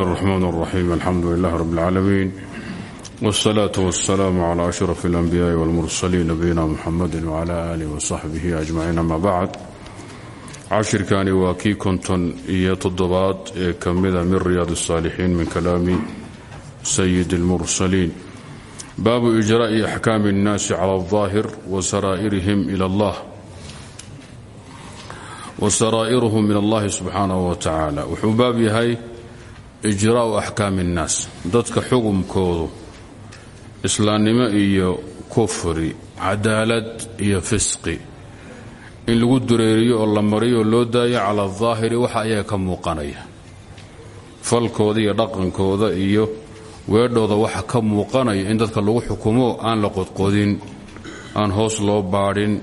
الرحمن الرحيم الحمد لله رب العالمين والصلاة والسلام على أشرف الأنبياء والمرسلين نبينا محمد وعلى آله وصحبه أجمعين أما بعد cashirkani waa kii konton iyo toddobaad ee ka mida min riyaad الsaalixiin min kalaami sayid اlmursaliin baabu ijraa'i axkaami الnaasi cala الظaahir wa saraa'iruhum min allahi subxaanaه wa tacaala wuxuu baab yahay ijraa'u axkaami الnaas dadka xukumkoodu islaamnimo iyo kufri cadaalad iyo fisqi in lagu dureeriyo oo la mariyo oo loo daayo cala aلظaahiri waxa ayaga ka muuqanaya falkooda iyo dhaqankooda iyo weedhooda waxa ka muuqanaya in dadka lagu xukumo aan la qodqodin aan hoos loo baadhin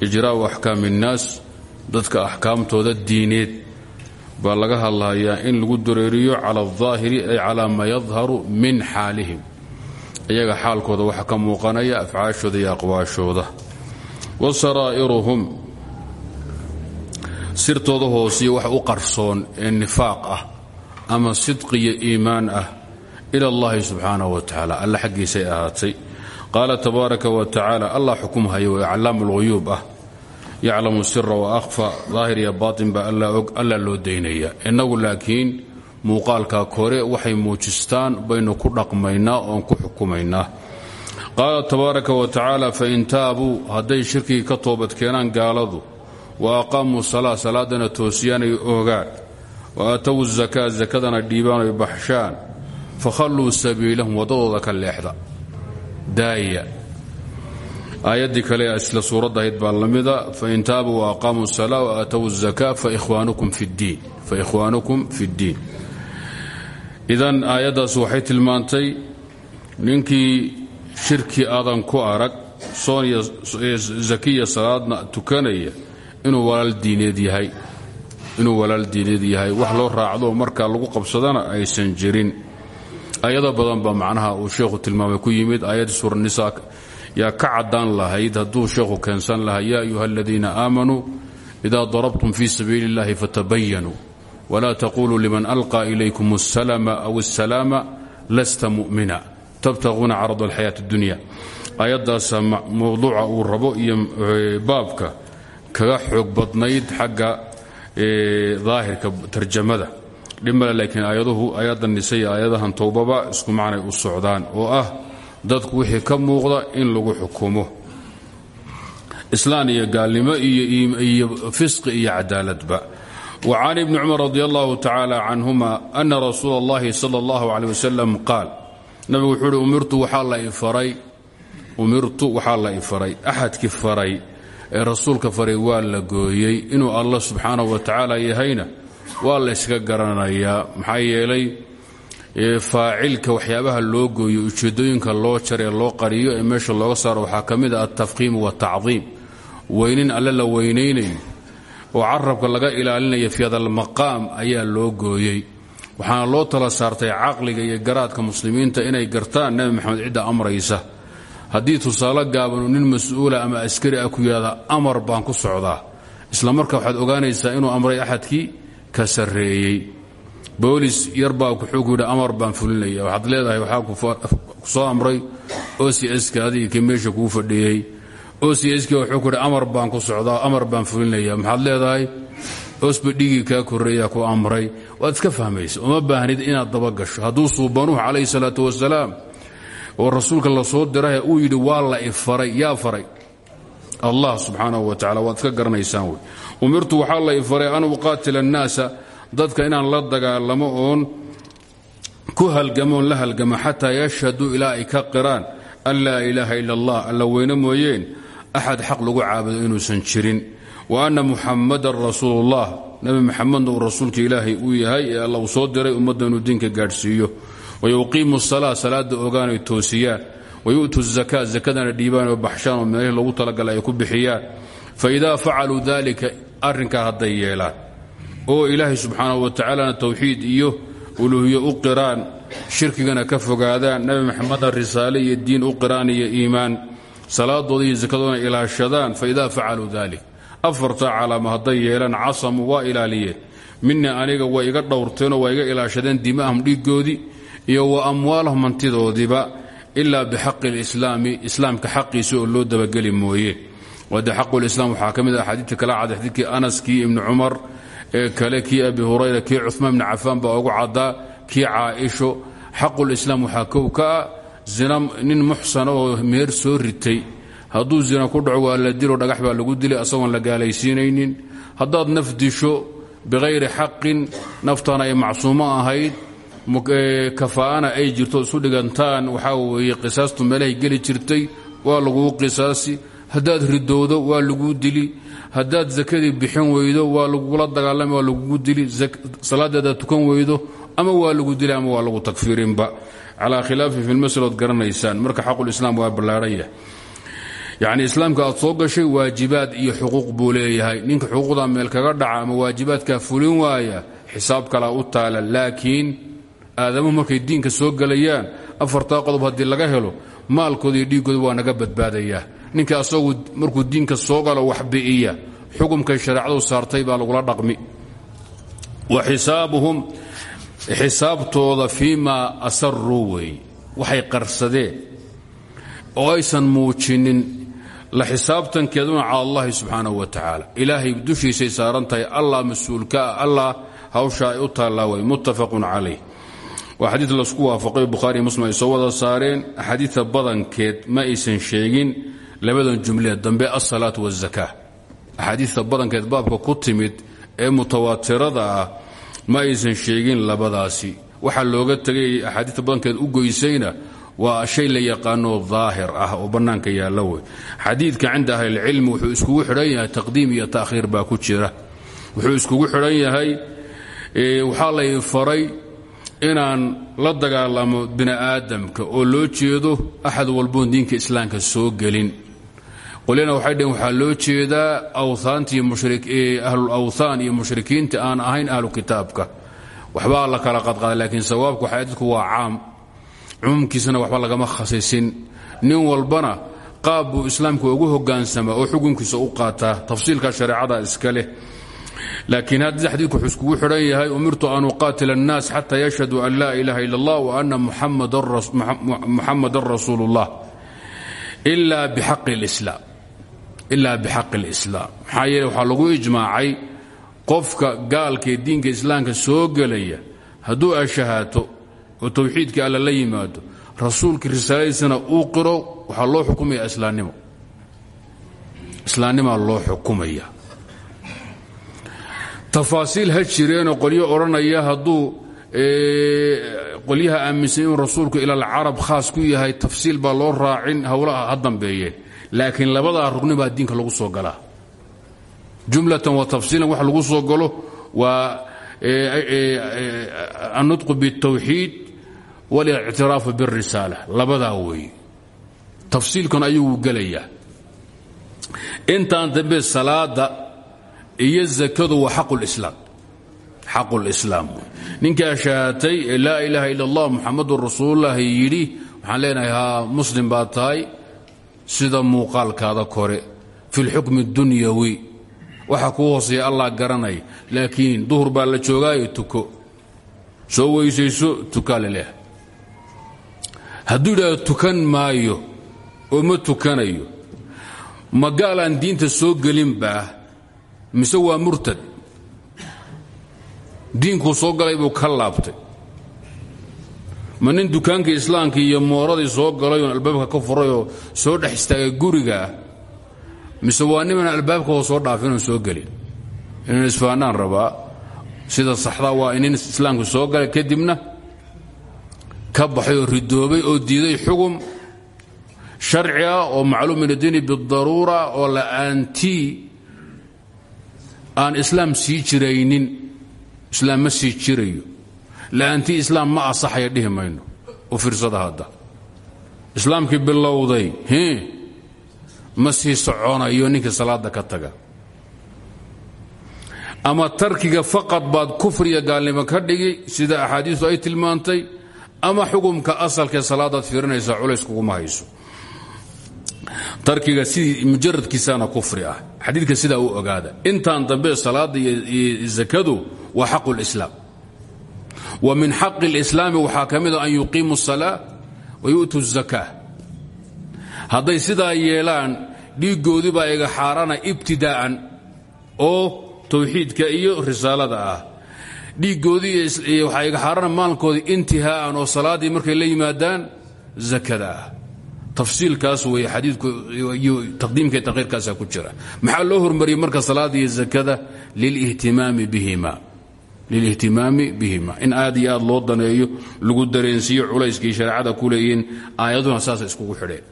ijraa'u axkaami الnaas dadka axkaamtooda diineed baa laga hadlayaa in lagu dareeriyo cala aldaahiri ay calaa ma yadharu min xaalihim. Iyaga xaalkooda waxa ka muuqanaya afcaashooda iyo aqwaashooda. Wa saraa'iruhum sirtooda hoosiyo wax u qarsoon ee nifaaq ah ama sidqiyo iimaan ah ila allahi subxaanahu wa tacaala. Alla xaggiisay ahaatay. Qaala tabaaraka wa tacaala allah xukumhayo wee callaam ah yaclamu sira wa akhfa daahir iyo baatin baa alla og alla loo daynaya. Innagu laakiin muuqaalka kore waxay muujistaan baynu ku dhaqmaynaa oon ku xukumaynaa. Qaala tabaaraka wa tacaala fain taabuu hadday shirkigii ka toobadkeenaan gaaladu wa aqaamuu salaa salaadana toosiyaanay oogaan. Wa aatowu zakaa sakadana dhiibaan ay baxshaan. Fakhalluu sabiilahum waddadooda ka leexda. Daaya aayaddii kale isla suuradda ahayd baa la mida fain taabuu wa aqaamuu salaa wa aatowu zakaa faikhwaanukum fi ddiin. Idan aayaddaas waxay tilmaantay ninkii shirki aadan ku arag soon zakiya salaadna tukanaya inuu walaal diineed yahay. Inuu walaal diineed yahay. Wax loo raacdo markaa lagu qabsadana aysan jirin. Ayado badan baa macnaha uu sheekhu tilmaamay ku yimid aayaddii suuranisaa yaa ka caddaan lahayd hadduu sheekhu keensan lahaa yaa ayuha aladiina aamanuu idaa darabtum fii sabiili اllahi fatabayanuu wla taquluu liman alqى ilaykum الslma aw الsalaama lasta mu'mina tabtaquuna carad alxayaat اdunya aayaddaasa mowduuca uu rabo iyo baabka kaga xoog badnayd xagga daahirka tarjamada dhimale laakiin aayaduhu aayadda nise iyo aayadahan towbaba isku macnay u socdaan oo ah dadku wixii ka muuqda in lagu xukumo. Islaan iyo gaalnimo iyo fisqi iyo cadaaladba. Wa can ibni cumar radi allahu tacaala canhuma ana rasuula allahi sala allahu caley wasalam qaal nabigu wuxuu uhi umirtu waxaa la i faray umirtu waxaa la i faray. Axadkii faray ee rasuulka faray waa la gooyey. Inuu allah subxaanahu wa tacaala yahayna waa la yska garanayaa. Maxaa yeelay faacilka waxyaabaha loo gooyo ujeedooyinka loo jaree loo qariyo ee meesha looga saaro waxaa ka mid a altafqiim wاtacdiim weynin alle la weynaynayo oo carabka laga ilaalinaya fi hadalmaqaam ayaa loo gooyey. Waxaana loo tala saartay caqliga iyo garaadka muslimiinta inay gartaan nebi maxamed cidda amraysa. Haddii tusaale gaabanu nin mas'uula ama askari ah ku yidhahda amar baan ku socdaa. Isla marka waxaad ogaanaysaa inuu amray axadkii ka sarreeyey boolis yarbaa wuxuu ku yidhi amar baan fulinaya. Waxaad leedahay waxaa ku soo amray ocs-ka adiga ka meesha kuu fadhiyey. Ocs-ki wuxuu ku amar baan ku socdaa amar baan fulinaya. Maxaad leedahay osba dhigii kaa ku amray. Waad iska fahmaysa uma baahnid inaad dabagasho hadduu suubanuhu calayhi salaatu wasalaam oo rasuulka la soo dirahe uu yidhi waa la ifaray yaa faray. Allah subxaanahu wa tacala waad iska garanaysaan wey. Umirtu waxaa la ifaray an uqaatila annaasa dadka inaan la dagaalamo oon ku halgamoon la halgamo xataa yashhaduu ilaa ay ka qiraan an laa ilaaha ila allah alla weyne mooyeen axad xaq lagu caabudo inuusan jirin. Wa anna muxamadan rasuulullah nebi maxamedna uu rasuulka ilaahay uu yahay ee alla uu soo diray ummadda inuu diinka gaadhsiiyo. Wayuqiimu salaa salaada ogaanay toosiyaan. Wayu'tu zakaa zakadana dhiibaan oo baxshaan oo meelihii loogu talagalay ay ku bixiyaan. Faidaa facaluu dalika arrinkaa hadday yeelaan oo ilaahay subxaanahu wa tacaalana towxiid iyo uluuhiyo u qiraan shirkigana ka fogaadaan nebi maxamedna risaale iyo diin u qiraan iyo iimaan salaadooda iyo sakadoodana ilaashadaan faidaa facaluu dalik afartaa calaama hadday yeelaan casamuu waa ilaaliyeen. Mina aniga way iga dhowrteenoo waa iga ilaashadeen dimaahum dhiiggoodii iyo wa amwaalahum hantidoodiiba ilaa bixaqi lislaami islaamka xaqiisa oo loo dabageli mooye. Wade xaqulislaam waxaa ka mid ah xadiidka kala cad xadiidkii anas kii ibni ee kale kii abi hurayra kii cumaan bni cafaan baa ugu caddaa kii caaisho. Xaqulislaam waxaa kow ka ah zina nin muxsana oo meher soo ritay. Hadduu zina ku dhaco waa la dilo dhagax baa lagu dilay asagoon la gaalaysiinaynin. Haddaad naf disho biqayri xaqin naftaana ay macsuumo ahayd kafaa'ana ay jirto isu dhigantaan waxaa weeye qisaastu meelahay geli jirtay waa laguu qisaasi. Haddaad ridowdo waa laguu dili haddaad sakadii bixin weydo waa lagula dagaalami waa lagugu dili salaadeedaad tukan weydo ama waa lagu dili ama waa lagu takfiirinba. Calaa khilaafi fi lmaslood garanaysaan. Marka xaqulislaam waa ballaarhan yahay. Yacni islaamka aad soo gashay waajibaad iyo xuquuq buu ninka xuquuqda meel kaga dhaca ama waajibaadkaa fulin waaya xisaab kalaa u taala. Laakiin aadamuhu markay diinka soo gelayaan afartaa qodob haddii laga helo maalkooda iyo dhiiggooda waa naga badbaadayaa ninka asagu markuu diinka soo galo wax bi'iya xukumkay shareecadu saartay baa lagula dhaqmi. Wa xisaabuhum xisaabtooda fii maa asaruu waxay qarsadeen. Oo aysan muujinin la xisaabtankeeduna cala allahi subxaanahu wa tacaala. Ilaahay dushiisay saaran tahay allah mas'uulka ah allah hawsha ay u taallaa way muttafaqun calayh. Waa xadiid la isku waafaqay bukhaariiyo muslim ay soo wada saareen axaadiidta badankeed ma aysan sheegin labadan jumlee dambe alsalaatu waazaka axaadiidta badankeed baabka ku timid ee mutawaatirada ah ma aysan sheegin labadaasi. Waxaa looga tegay axaadiidta badankeed u goysayna waa shay la yaqaanoo daahir ah oo bannaanka yaalla wey xadiidka cinda wuxuu iskugu xidhan yahay taqdiim iyo ta'khiir baa ku jira. Wuxuu iskugu xidhan yahay waxaa lay faray inaan la dagaalamo bini aadamka oo loo jeedo axad walboon diinka islaamka soo gelin qolina waxay dheen waxaa loo jeedaa awhaantii ahlul awthaan iyo mushrikiinta aan ahayn ahlu kitaabka. Waxbaa la kala qadqaada laakiin sawaabku xadiidku waa caam. Cumuumkiisana waxba lagama khasisin nin walbana qaab buu ugu hogaansamaa oo xukunkiisa u qaataa. Tafsiilka shareecada iska leh. Laakiin haddii xadiidku wuxuu iskugu xidhan yahay umirtu an uqaatila annaas xataa yashhaduu an laa ilaaha ila allah wa ana muxamadan rasuulu ullah ila bixaqi اlislaam ilaa bixaqi اlislaam maxaa yeele waxaa lagu ijmaacay qofka gaalkaee diinka islaamka soo gelaya hadduu ashahaato oo towxiidkii alla la yimaado rasuulkii risaaladiisana uu qiro waxaa loo xukumaya islaannimo islaannimaa loo xukumaya. Tafaasiil ha jireenoo qolyo odhanaya hadduu qolyaha aaminsan inuu rasuulku ila alcarab khaas ku yahay tafsiil baa loo raacin howlaha ha dambeeyeen laakiin labadaa rugni baa diinka lagu soo galaa. Jumlatan wa tafsiilan wax lagu soo galo waa annutqu biاltawxiid walictiraafu biاlrisaala labadaa weeye tafsiilkan ayuu gelayaa. Intaan dambe salaada iyo zakadu waa xaqulislaam xaqulislaam ninkaa shahaatay ee laa ilaaha ila allah muxamadun rasuululahi yidhi waxaan leenahay muslim baad sida muuqaalkaada kore fi lxukmi اdunyawi waxa kuu hooseeya allah garanaya laakiin duhur baa la joogaayo tuko. Soo weysayso tukaa la leehay hadduu yidhahdo tukan maayo oo ma tukanayo. Ma gaal aan diinta soo gelinbaa mise waa murtad? Diinkuu soo galay buu ka laabtay ma nin dukaankii islaamkii iyo mooradii soo galayoo albaabka ka furayoo soo dhex istaagay gurigaa mise waa niman albaabka oo soo dhaafinoo soo gelin? Inaan isfahanaan rabaa sida saxdaa waa inin islaamku soo galay kadibna ka baxay oo ridoobay oo diiday xugum sharci ah oo macluum min addiini bidaruura oo la'aantii aan islaam sii jiraynin islaam ma sii jirayo la'aantii islaam ma asaxaya dhihi mayno. U fiirsada hadda. Islaamkii bilowday ma sii soconayo ninkii salaada ka taga. Ama tarkiga faqad baad kufriya gaalnimo ka dhigi sida axaadiistu ay tilmaantay ama xukumka asalkaee salaadaad fiirinaysaa culays kuguma hayso. Tarkiga sidii mujaradkiisaana kufri ah. Xadiidka sidaa u ogaada. Intaan dambe salaada iyo zakadu waa xaqu اlislaam wa min xaqi اlislaami waxaa ka mida an yuqiimu الsalaa wa yu'tu الzaka hadday sidaa yeelaan dhiiggoodii baa iga xaarana ibtidaa'an oo tawxiidka iyo risaalada ah dhiiggoodii waxaa iga xaarana maalkoodii intihaa'an oo salaaddii markay la yimaadaan zakada ah tafsiilkaas wey xadiidku iyo taqdiimka iyo takhiirkaasaa ku jira maxaa loo hormariyey marka salaada iyo zakada lilihtimaami bihima lilihtimaami bihima. In aad iyo aad loo daneeyo lagu dareensiiyo culayskii shareecada ku leeyihiin aayaduna saasa iskugu xidheen.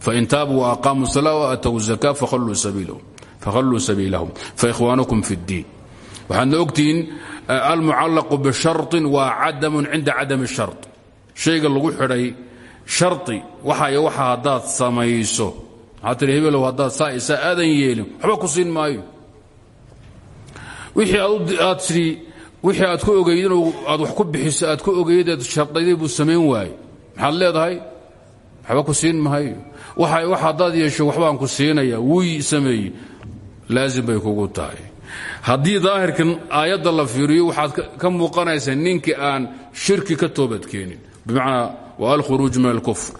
Fain taabuu waaqaamuu salaa waatow zaka fakhalluu sabiilahum. Faikhwaanukum fi اddiin waxaadna ogtihiin almucallaqu bisharin waa cadamun cinda cadami shar shayga lagu xidhay shari waxay waxa haddaad samayso. Waxaa tihi hebelow haddaad saa isaa aadan yeelin waxba ku siin maayo. Wixii aad tidhi wixii aad ku ogeyd inuu aad wax ku bixiso aad ku ogeydeed shardayday buu samayn waaye maxaad leedahay? Waxba ku siin maayo wax haddaad yeesho waxbaan ku siinaya. Wuy sameeye laazim bay kugu tahay. Haddii daahirkan aayadda la fiiriyo waxaad ka muuqanaysaa ninkii aan shirki ka toobadkeenin bimacnaa wa alkhuruuj min alkufr.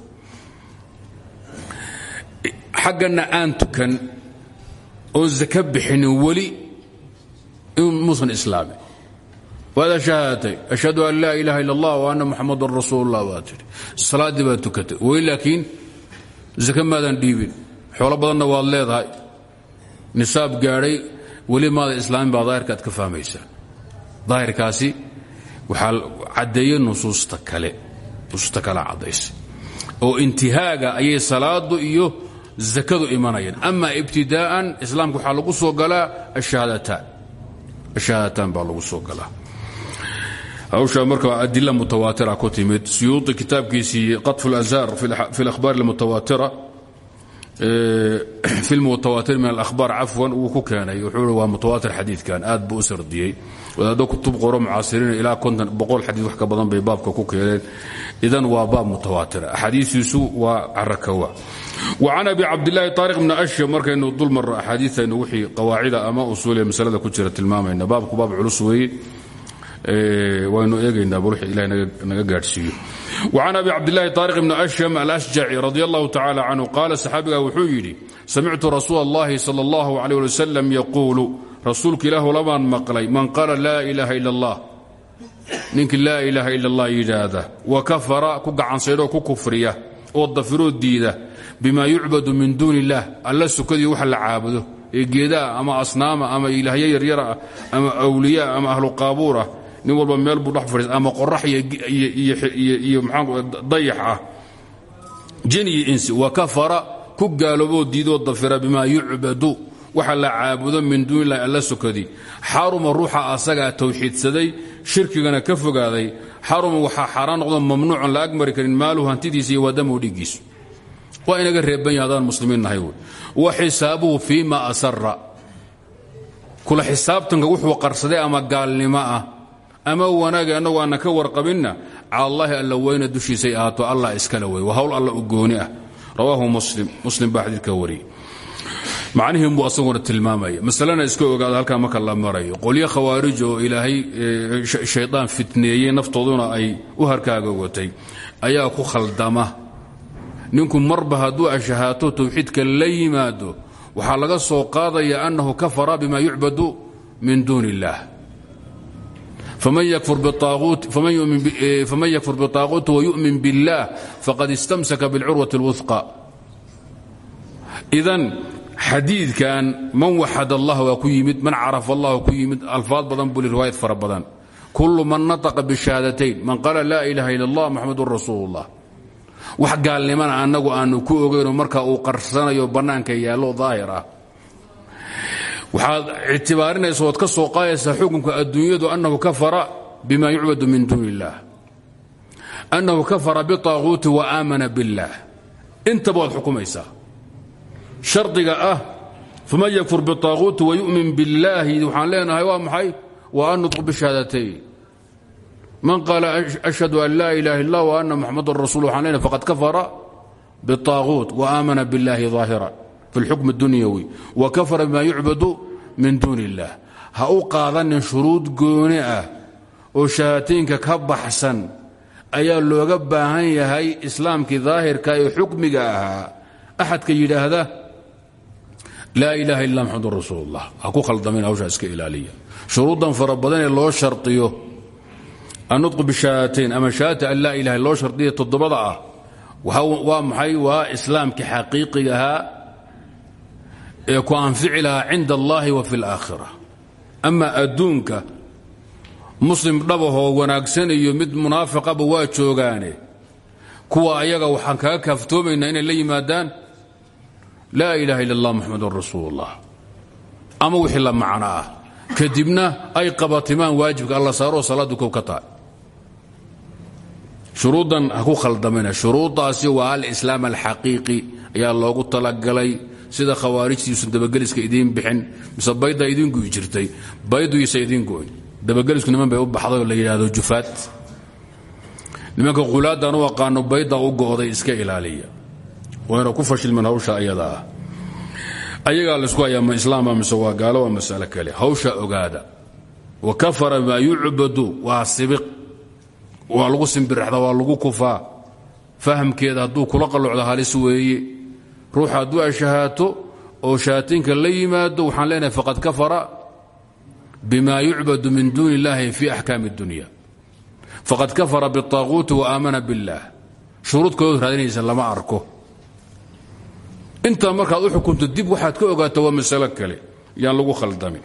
Xaggana aan tukan oon zaka bixinin weli muusan islaamin waada shahaadatay ashhadu an laa ilaaha illa allah wa anna muxamadan rasuul ullah waa tidhi salaaddii baad tukatay weli laakiin zaka maadan dhiibin xoolo badanna waad leedahay nisaab gaadhay weli maada islaamin baa daahirkaad ka fahmaysaa daahirkaasi waxaa caddeeye nusuusta kale nusuusta kale caddaysay oo ama ibtidaa'an islaamka waxaa lagu soo galaa ashahaadataan ashahaadataan baa lagu soo galaa hawshaa marka adila mutawaatira ku timid suyuudi kitaabkiisii qaطfu اlazhar fi اlakhbaar اlmutawaatira fi lmutawaatir min alahbaar cafwan wuu ku keenay wuxuu i waa mutawaatir xadiidkan aad buu u sardiyey wadaaddo kutub qoro mucaasiriin ilaa konton boqol xadiid wax ka badan bay baabka ku keeneen idan waa baab mutawaatira axaadiistiisu waa carakawa wa can abi cabdillaahi taariq bni ashya markaynu dul marro axaadiidaynu wixii qawaacida ama usuuliya masalada ku jira tilmaamayna baabku baab culus weeye waynu eegaynaa bal wixii ilahay naga gaadhsiiyo وcan abi cabdالlahi طاriq bn أshم aلأshjaci radي الlahu tacalى canhu qaala saxaabiga wuxuu yidhi samictu rasuul اllahi salى اllah عalيه ali wsلم yaquulu rasuulka ilaahu lamaan maqlay man qaala laa ilaha ila اllah ninkii laa ilaaha ila اllah yidhaahda wakafara ku gacansaydhoo ku kufriya oo dafiroo diida bima yucbadu min duuni اllah alla sukadii waxa la caabudo ee geedaa ama asnaama ama ilaahyo yaryara ama awliya ama ahlu qaabuurah nin walba meel buu dhex fadhiis ama qorax iyo dayax ah. Jin iyo insi wa kafara ku gaalooboo diidoo dafira bimaa yucbadu waxa la caabudo min duuni illahi alla sokadii xaruma ruuxa asagaa tawxiidsaday shirkigana ka fogaaday. Xaruma waxaa xaaraan noqdo mamnuucan la agmari karin maaluhu hantidiisa iyo waadamuhu dhiiggiisu waa inaga reeban yaha hadaan muslimiin nahay wa xisaabuhu fii ma asara kula xisaabtanka wuxuu qarsaday ama gaalnimo ah ama wanaaga annagu aanna ka warqabinna cala allaahi alla weyna dushiisay ahaato allah iskala wey waa hawl alla u gooni ah. Rawaahu muslim muslim baa xadiidka wariyey. Macnihiin buu asaguna tilmaamaya. Masalena iska ogaada marka la marayo qolyo khawaarij oo ilaahay shaydaan fitneeyey naftooduna ay u harkaaga watay ayaa ku khaldama. Ninku marba hadduu ashahaato tawxiidka la waxaa laga soo qaadaya annahu kafara bima yucbadu min duuni illaah faman yakfur biطaaquuti wayu'min biاllah faqad istamsaka biاlcurwati اlwuثqa idan xadiidkan man waxad allah waa ku yimid man carafa allah waa ku yimid alfaad badan buli riwaayad fara badan kullu man nataqa bishahaadatayn man qaala laa ilaha ila اllah muxamadun rasuul اllah wax gaalnimana annagu aanu ku ogayno marka uu qarsanayo bannaanka yaallo daahir ah waxaad ictibaarinaysa ood ka soo qaadaysaa xukunka adduunyadu annahu kafara bima yucbadu min duuni illaah annahu kafara biطaaquuti wa aamana biاllah intaba waad xukumaysaa shardiga ah faman yakfur biطaaquuti wayu'min biاllaahi waxaan leenahay waa maxay wa an nutqu bishahaadatayn man qaala ashhadu an laa ilaha illa wa ana muxamadan rasul waxaan leenahay faqad kafara biطaaquut wa aamana biاllahi ظaahira fi اlxukm اdunyawi wa kafara bima yucbadu min duuni اllah ha u qaadanin shuruud gooni ah oo shahaataynka ka baxsan ayaa looga baahan yahay islaamkii daahirka ee xukmiga ahaa axadka yidhaahda laa ilaaha illa maxamedun rasuulullah ha ku khaldamin hawshaa iska ilaaliya shuruuddan fara badan ee loo shardiyo annutqu bishahaatayn ama shahaata an laa ilaha loo shardiya toddobada ah waa maxay waa islaamkii xaqiiqiga ahaa ee ku anfici lahaa cinda allahi wa fi اlaakhira ama adduunka muslim dhabahoo wanaagsan iyo mid munaafiqaba waa joogaane kuwa ayaga waxaan kaga kaaftoomaynaa inay la yimaadaan laa ilaha illa allah muxamadun rasuul ullah ama wixii la macno ah kadibna ay qabatimaan waajibka alla saaroo salaaddu kow ka tahay. Shuruuddan ha ku khaldamana shuruuddaasi waa alislaam alxaqiiqi ayaa loogu talagalay sida khawaarijtiiusan dabageliska idiin bixin mise baydaa idiin gu'i jirtay bayduysa idiin go'y dabagelisku niman bay u baxday oo la yidhaahdo jufaad. Nimanka qulaaddan u aqaano bayda u go'day iska ilaaliya. Wayna ku fashilmeen hawsha ayada ah. Ayagaa laysku hayaa ma islaama mise waa gaalo waa masale kale. Hawsha ogaada. Wa kafara maa yucbadu waa sibiq. Waa lagu simbiraxda waa lagu kufaa. Fahamkeeda hadduu kula qallocdo halis weeye ruux hadduu ashahaato oo shahaataynka la yimaado waxaan leenahay faqad kafara bima yucbadu min duuni illahi fi axkaami اdunya faqad kafara biاطaaquuti wa aamana biاllah shuruudkoodu raadinaysa lama arko intaa markaad u xukunto dib waxaad ka ogaato waa masalo kale yaan lagu khaldamin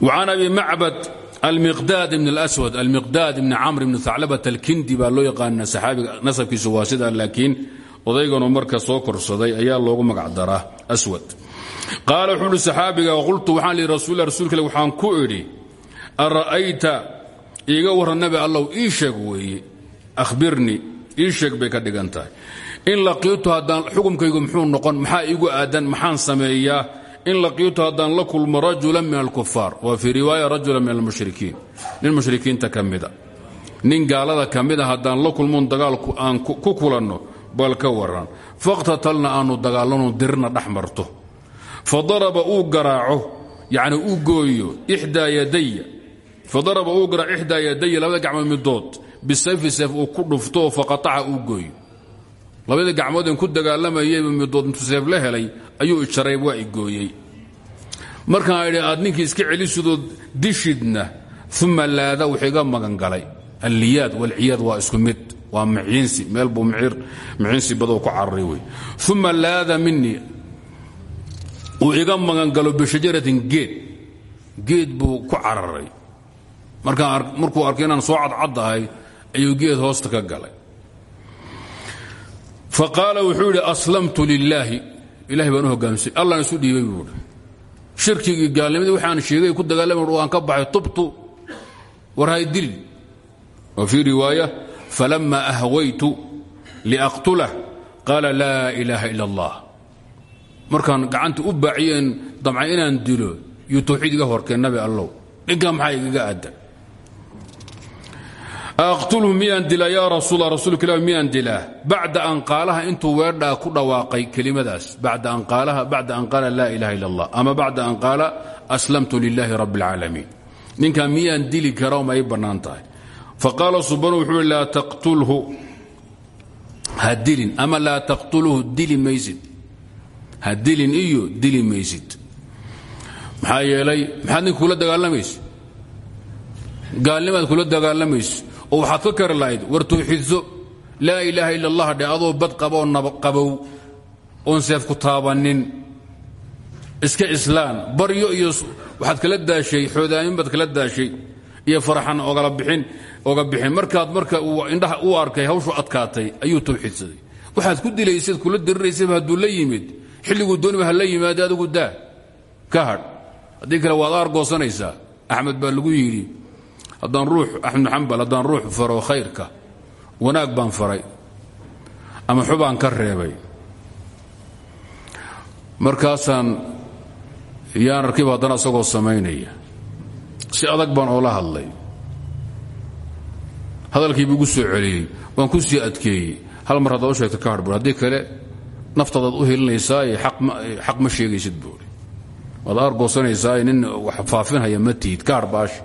وcan abi macbad almiqdaad ibn اlأswad almiqdaad ibn camr ibn haclabat alkindi baa loo yaqaana saxaabiga nasabkiisu waa sidaa laakiin odayganoo marka soo korsaday ayaa loogu magac daraa aswad. Qaala wuxuu saxaabiga qultu waxaan lihi rasul rasuulka waxaan ku idhi ara'ayta iiga warran nabi ii sheeg weeye ahbirnii ii sheeg bay ka dhigan in laqiitu haddaan xukumkaygu muxuu noqon maxaa iigu aadan maxaan sameeyaa? In laqiitu haddaan la kulmo rajulan min alkufaar wa fii riwaaya rajulan min almushrikiin. Nin mushrikiinta ka mida nin gaalada ka mida la kulmoon dagaal aan ku kulanno bal ka waran. Faqtatalna aanu dagaalano dirna dhex marto. Fadaraba uu garaaco yacni uu gooyo ixdaa yadaya fadaraba uu garaaco ixdaa yadaya labada gacmood midood bisayfi sayf uu ku dhufto faqataca uu gooyo. Labada gacmood in ku dagaalamayayba midood intuu seef la helay ayuu ijaray waa i gooyey. Markaan idhi aad ninkii iska celisidoo dishidna uma laada wuxuu iga magangalay alliyaad walciyaad waa isku mid waa miciinsi meel buu miciinsi badoo ku cararay wey uma laada minii uu iga magangalo bishajaratin geed. Geed buu ku cararay. Markuu arkay inaan soo cadcaddahay ayuu geed hoosta ka galay. Fa qaala wuxuu aslamtu lilaahi ilahay baan u hogaamsay allan isu dhiibay buu idhi shirkigii gaalnimadii waxaan sheegay ku dagaalama waan ka baxay tubtu war hay dilin. Wa fii riwaaya falama ahwaytu liaqtulah qaala laa ilaaha ila allah markaan gacanta u baaciyeen damca inaan dilo yuu tawxiid iga horkeen nabi allow dhinkaa maxaa igaga aadan aqtulhu miyaan dilaa yaa rasuula rasuulka ilah miyaan dilaa bacda an qaalaha intuu weedhaa ku dhawaaqay kelimadaas bacda an qaalaha bacda an qaala laa ilaha illa allah ama bacda an qaala aslamtu lilaahi rabbi اlcaalamiin ninkaa miyaan dili kara ma ay bannaan tahay faqaala subanu wuxuu i laa taqtulhu ha dilin ama laa taqtulhu dili maysid ha dilin iyo dili maysid maxaa yeelay maxaad ninka kula dagaalamaysa gaalnimaad kula dagaalamayso oo waxaad ka kari lahayd war tawxiidso laa ilaaha ila allah dhe adoo bad iska islaan baryo iyo waxaad kala daashay xoodaamin baad kala daashay iyo faraxan ogala bixin oga bixin. Markaad marka indhaha u arkay hawshu adkaatay ayuu tawxiidsaday. Waxaad ku dilaysayd kula diriraysayba hadduu la yimid. Xilliguu dooniba ha la yimaada adigu daa. Ka hadh. Haddii kale waad aargoosanaysaa axmed baa lagu yidhi haddaan ruux axmed xambal haddaan ruux faro khayrka wanaag baan faray ama xubaan ka reebay. Markaasaan yaan arkiba haddana isagoo samaynaya. Si adag baan oola hadlay hadalkiibu igu soo celiyey waan ku sii adkeeyey. Hal mar haddaad u sheegta ka bur haddii kale naftadaad u helinaysaa xaq ma sheegaysid buuri waad argoosanaysaa nin wax faafinhaya ma tihid kaar baash.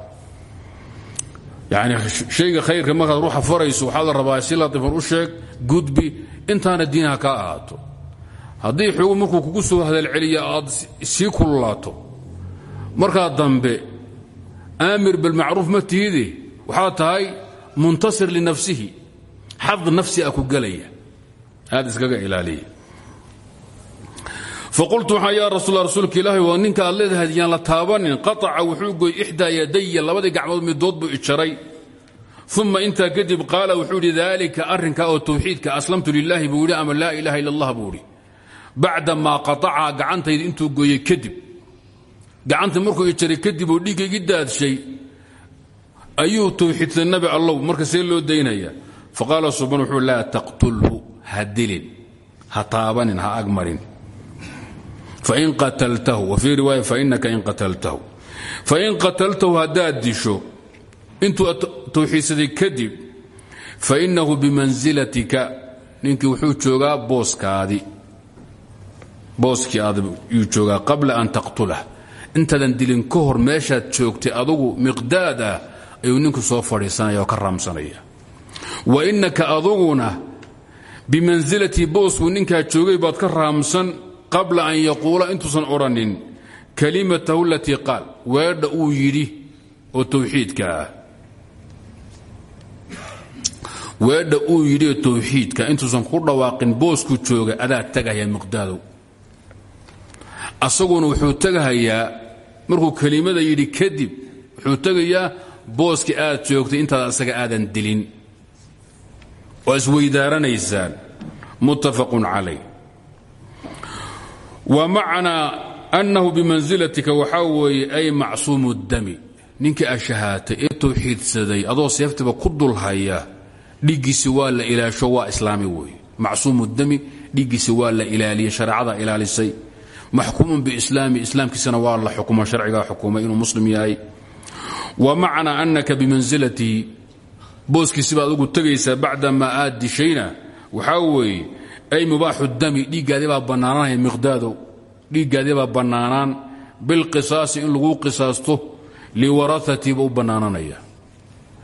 Yani shayga khayrka markaad ruuxa farayso waxaa la rabaa si latifan u sheeg gudbi intaana diinaha ka ahaato. Haddii markuu kugu soo hadalceliya aad sii kululaato. Markaa dambe aamir bilmacruuf ma tihide waxaa tahay muntasir linafsihi xad nafsi a ku gelaya aad iskaga ilaaliya. Faqultu waxaa yaa rasuul rasuulka ilaahi waa ninka aad leedahay yaan la taabanin. Qataca wuxuu goy ixdaa yadaya labadii gacmood midood buu ijaray uma intaa kadib qaala wuxuu idhi daalika arrinka oo tawxiidka aslamtu lilaahi buu yidhi ama laa ilaaha illa allah buu idhi bacda maa qataca gacantayda intuu gooyey ayuu tawxiidsaday nabi allow marka see loo daynaya? Faqaala subaan wuxuu laa taqtulhu ha dilin ha taabanin ha agmarin. Fain qataltahu wa fii riwaaya fainaka in qataltahu. Fain qataltahu haddaad disho intuu tawxiidsaday kadib fainahu bimansilatika ninkii wuxuu joogaa booskaadi. Booskii aad yuu joogaa qabla an taqtulah. Intaadan dilin ka hor meeshaad joogtay adugu ayuu ninku soo fadhiisanaya oo ka raamsanaya. Wa innaka aduguna bimansilatii booskuu ninkaa joogay baad ka raamsan qabla an yaquula intuusan odhanin kalimatahu alatii qaal weedha uu yidhi oo tawxiidka ah. Weedha uu yidhi oo tawxiidka intuusan ku dhawaaqin boosku jooga adaa tagahaya miqdaadow asaguna wuxuu tagahayaa markuu kelimada yidhi kadib wuxuu tegayaa booskii aad joogtay intaad asaga aadan dilin. Waa isweydaaranaysaan muttafaqun calay wa macnaa annahu bimansilatika waxaa weeye ay macsuumu dami. Ninkii ashahaatay ee tawxiidsaday adoo seeftiba ku dulhaya dhiiggiisi waa la ilaasho waa islaami weeye. Macsuumu dami dhiiggiisi waa la ilaaliyey shareecada ilaalisay. Maxkuumun biislaami islaamkiisana waa la xukuma sharcigaa xukumay inuu muslim yahay wa macnaa annaka bimansilatihi booskiisi baad ugu tegaysaa bacda maa aad dishayna waxaa weeye ay mubaaxu dami dhiiggaadii baa bannaanaanaya miqdaadow dhiiggaadii baa bannaanaan. Bilqisaasi in laguu qisaasto liwaraatii ba u bannaananaya.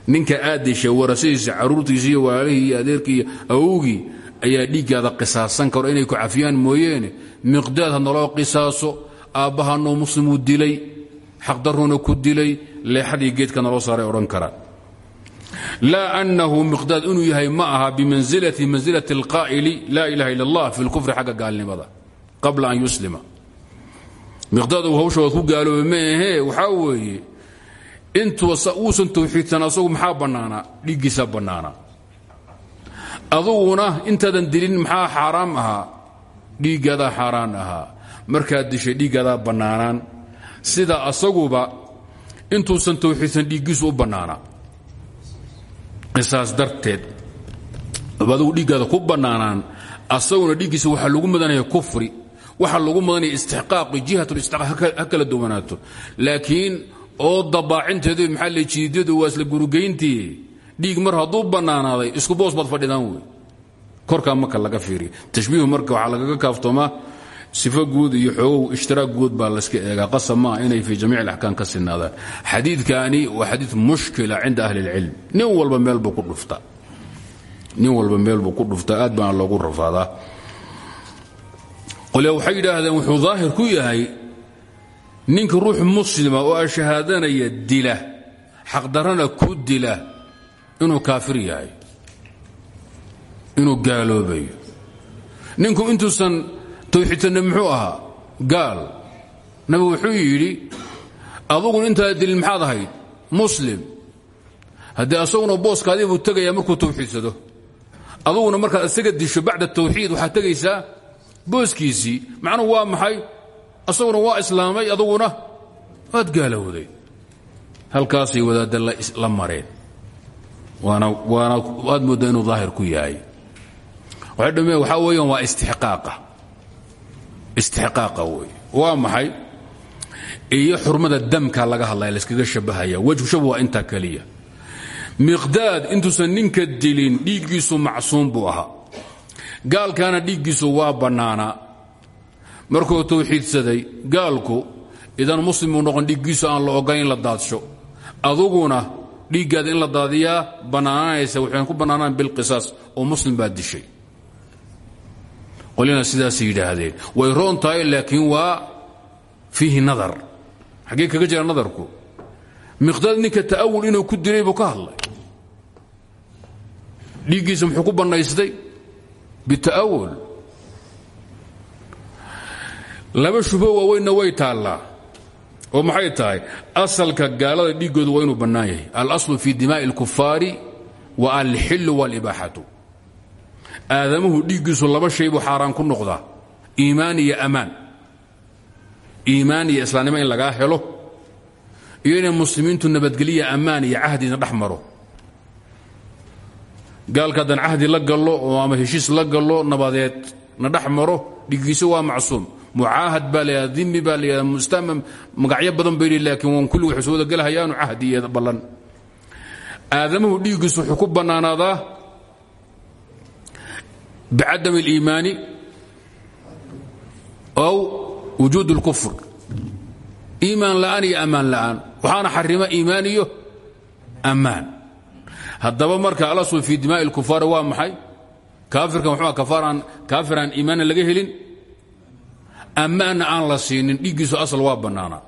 Ninka aad dishay warasadiisa caruurtiisa iyo walaalihii iyo adeerkii iyo awowgii ayaa dhiiggaada qisaasan karo. Inay ku cafiyaan mooyeene miqdaad ha naloo qisaaso aabbahanoo muslimuu dilay xaqdaruuna ku dilay leexadii geedka naloo saaray odhan karaan laa annahu miqdaad inuu yahay ma aha bimansilati mansilati alqaa'ili laa ilaha illa allah fi lkufri xagga gaalnimada qabla an yuslima. Miqdaad uu hawsha waad ku gaalooba ma ahee waxaa weeye intuu uusan tawxiidsan asagu maxaa bannaanaa dhiiggiisaa bannaanaa aduguna intaadan dilin maxaa xaaraam ahaa? Dhiiggaadaa xaaraan ahaa. Markaad dishay dhiiggaadaa bannaanaan sida asaguba intuusan tawxiidsan dhiiggiisu u bannaanaa qisaas darteed adugu dhiiggaada ku bannaanaan asaguna dhiiggiisa waxaa lagu mudanaya kufri waxaa lagu mudanaya istixqaaqi jihatulistiqaaq ha kala duwanaato. Laakiin oo dabaacinteedu maxaa le jiidyadu waa isla gurugayntii dhiig mar hadduu bannaanaaday isku boos baad fadhidaan wey. Korkaa marka laga fiiriya tashbiihu marka waxaa lagaga kaaftoomaa sifo guud iyo xoogow ishtiraak guud baa layska eegaa. Qasab maaha inay fii jamiic alaxkaam ka sinaadaan. Xadiidkaani waa xadiid mushkila cinda ahli اlcilm nin walba meel buu ku dhuftaa nin walba meel buu ku dhuftaa aad baana loogu rafaadaa. Qole waxay yidhaahdeen wuxuu daahir ku yahay ninka ruux muslima oo ashahaadanaya dila. Xaqdarana ku dila inuu kaafir yahay. Inuu gaaloobayo. Ninku intuusan tawxiidsanna muxuu ahaa gaal. Nabigu wuxuu yidhi aduguna intaad dilin maxaad ahayd? Muslim. Haddii asaguna booskaadii buu tegayaa markuu tawxiidsado. Aduguna markaad isaga disho bacda tawxiid waxaad tegaysaa booskiisii. Macnuhu waa maxay? Asaguna waa islaamay aduguna waad gaalowday. Halkaasay wadaadda la mareen. Waana waana aad mooddaa inuu daahir ku yahay. Waxaa weeyaan waa istixqaaqa istixqaaqa wey waa maxay? Iyo xurmada damka laga hadlaya layskaga shabbahaya wejhu shab waa intaa keliya miqdaad intuusan ninka dilin dhiiggiisu macsuum buu ahaa. Gaalkaana dhiiggiisu waa bannaanaa markuu tawxiidsaday gaalku idan muslimuu noqon dhiiggiisu aan la ogayn in la daadsho. Aduguna dhiiggaada in la daadiyaa bannaanaanaysa waxaan ku bannaanaan bilqisaas oo muslim baad dishay qolina sidaasay yidhaahdeen. Way roon tahay laakiin waa fiihi nadar. Xaggee kaga jira nadarku? Miqdaad ninka ta'awul inuu ku dilay buu ka hadlay. Dhiiggiisa muxuu ku bannaystay? Laba shubo waaweynna way taallaa. Oo maxay tahay? Asalka gaalada dhiiggoodu waa inuu bannaan yahay. Alaslu fi dimaa'i اlkufaari wa alxillu wاlibaaxatu aadamuhu dhiiggiisu laba shay buu xaaraan ku noqdaa. Iimaan iyo ammaan iimaan iyo islaamnimo in lagaa helo iyo inay muslimiintu nabadgeliya ammaan iyo cahdiina dhex maro. Gaalka haddaan cahdi la gallo oo ama heshiis la gallo nabadeed na dhex maro dhiiggiisu waa macsuum. Mucaahad baa layhahda dimi baa layhahda mustamam magacyo badan bay laakiin waan kulli waxay soo wada gelahayaanu cahdi aadamuhu dhiiggiisu wuxuu ku bicadam اliimaani aw wujuud اlkufr iimaan la'aan iyo ammaan la'aan waxaana xarima iimaan iyo ammaan haddaba marka alasl fi dimaaءi اlkufaari waa maxay kaafirkan wxuu kafaaraan kaafiraan iimaanna laga helin ammaanna aan la siinin dhiiggiisu asal waa bannaanaa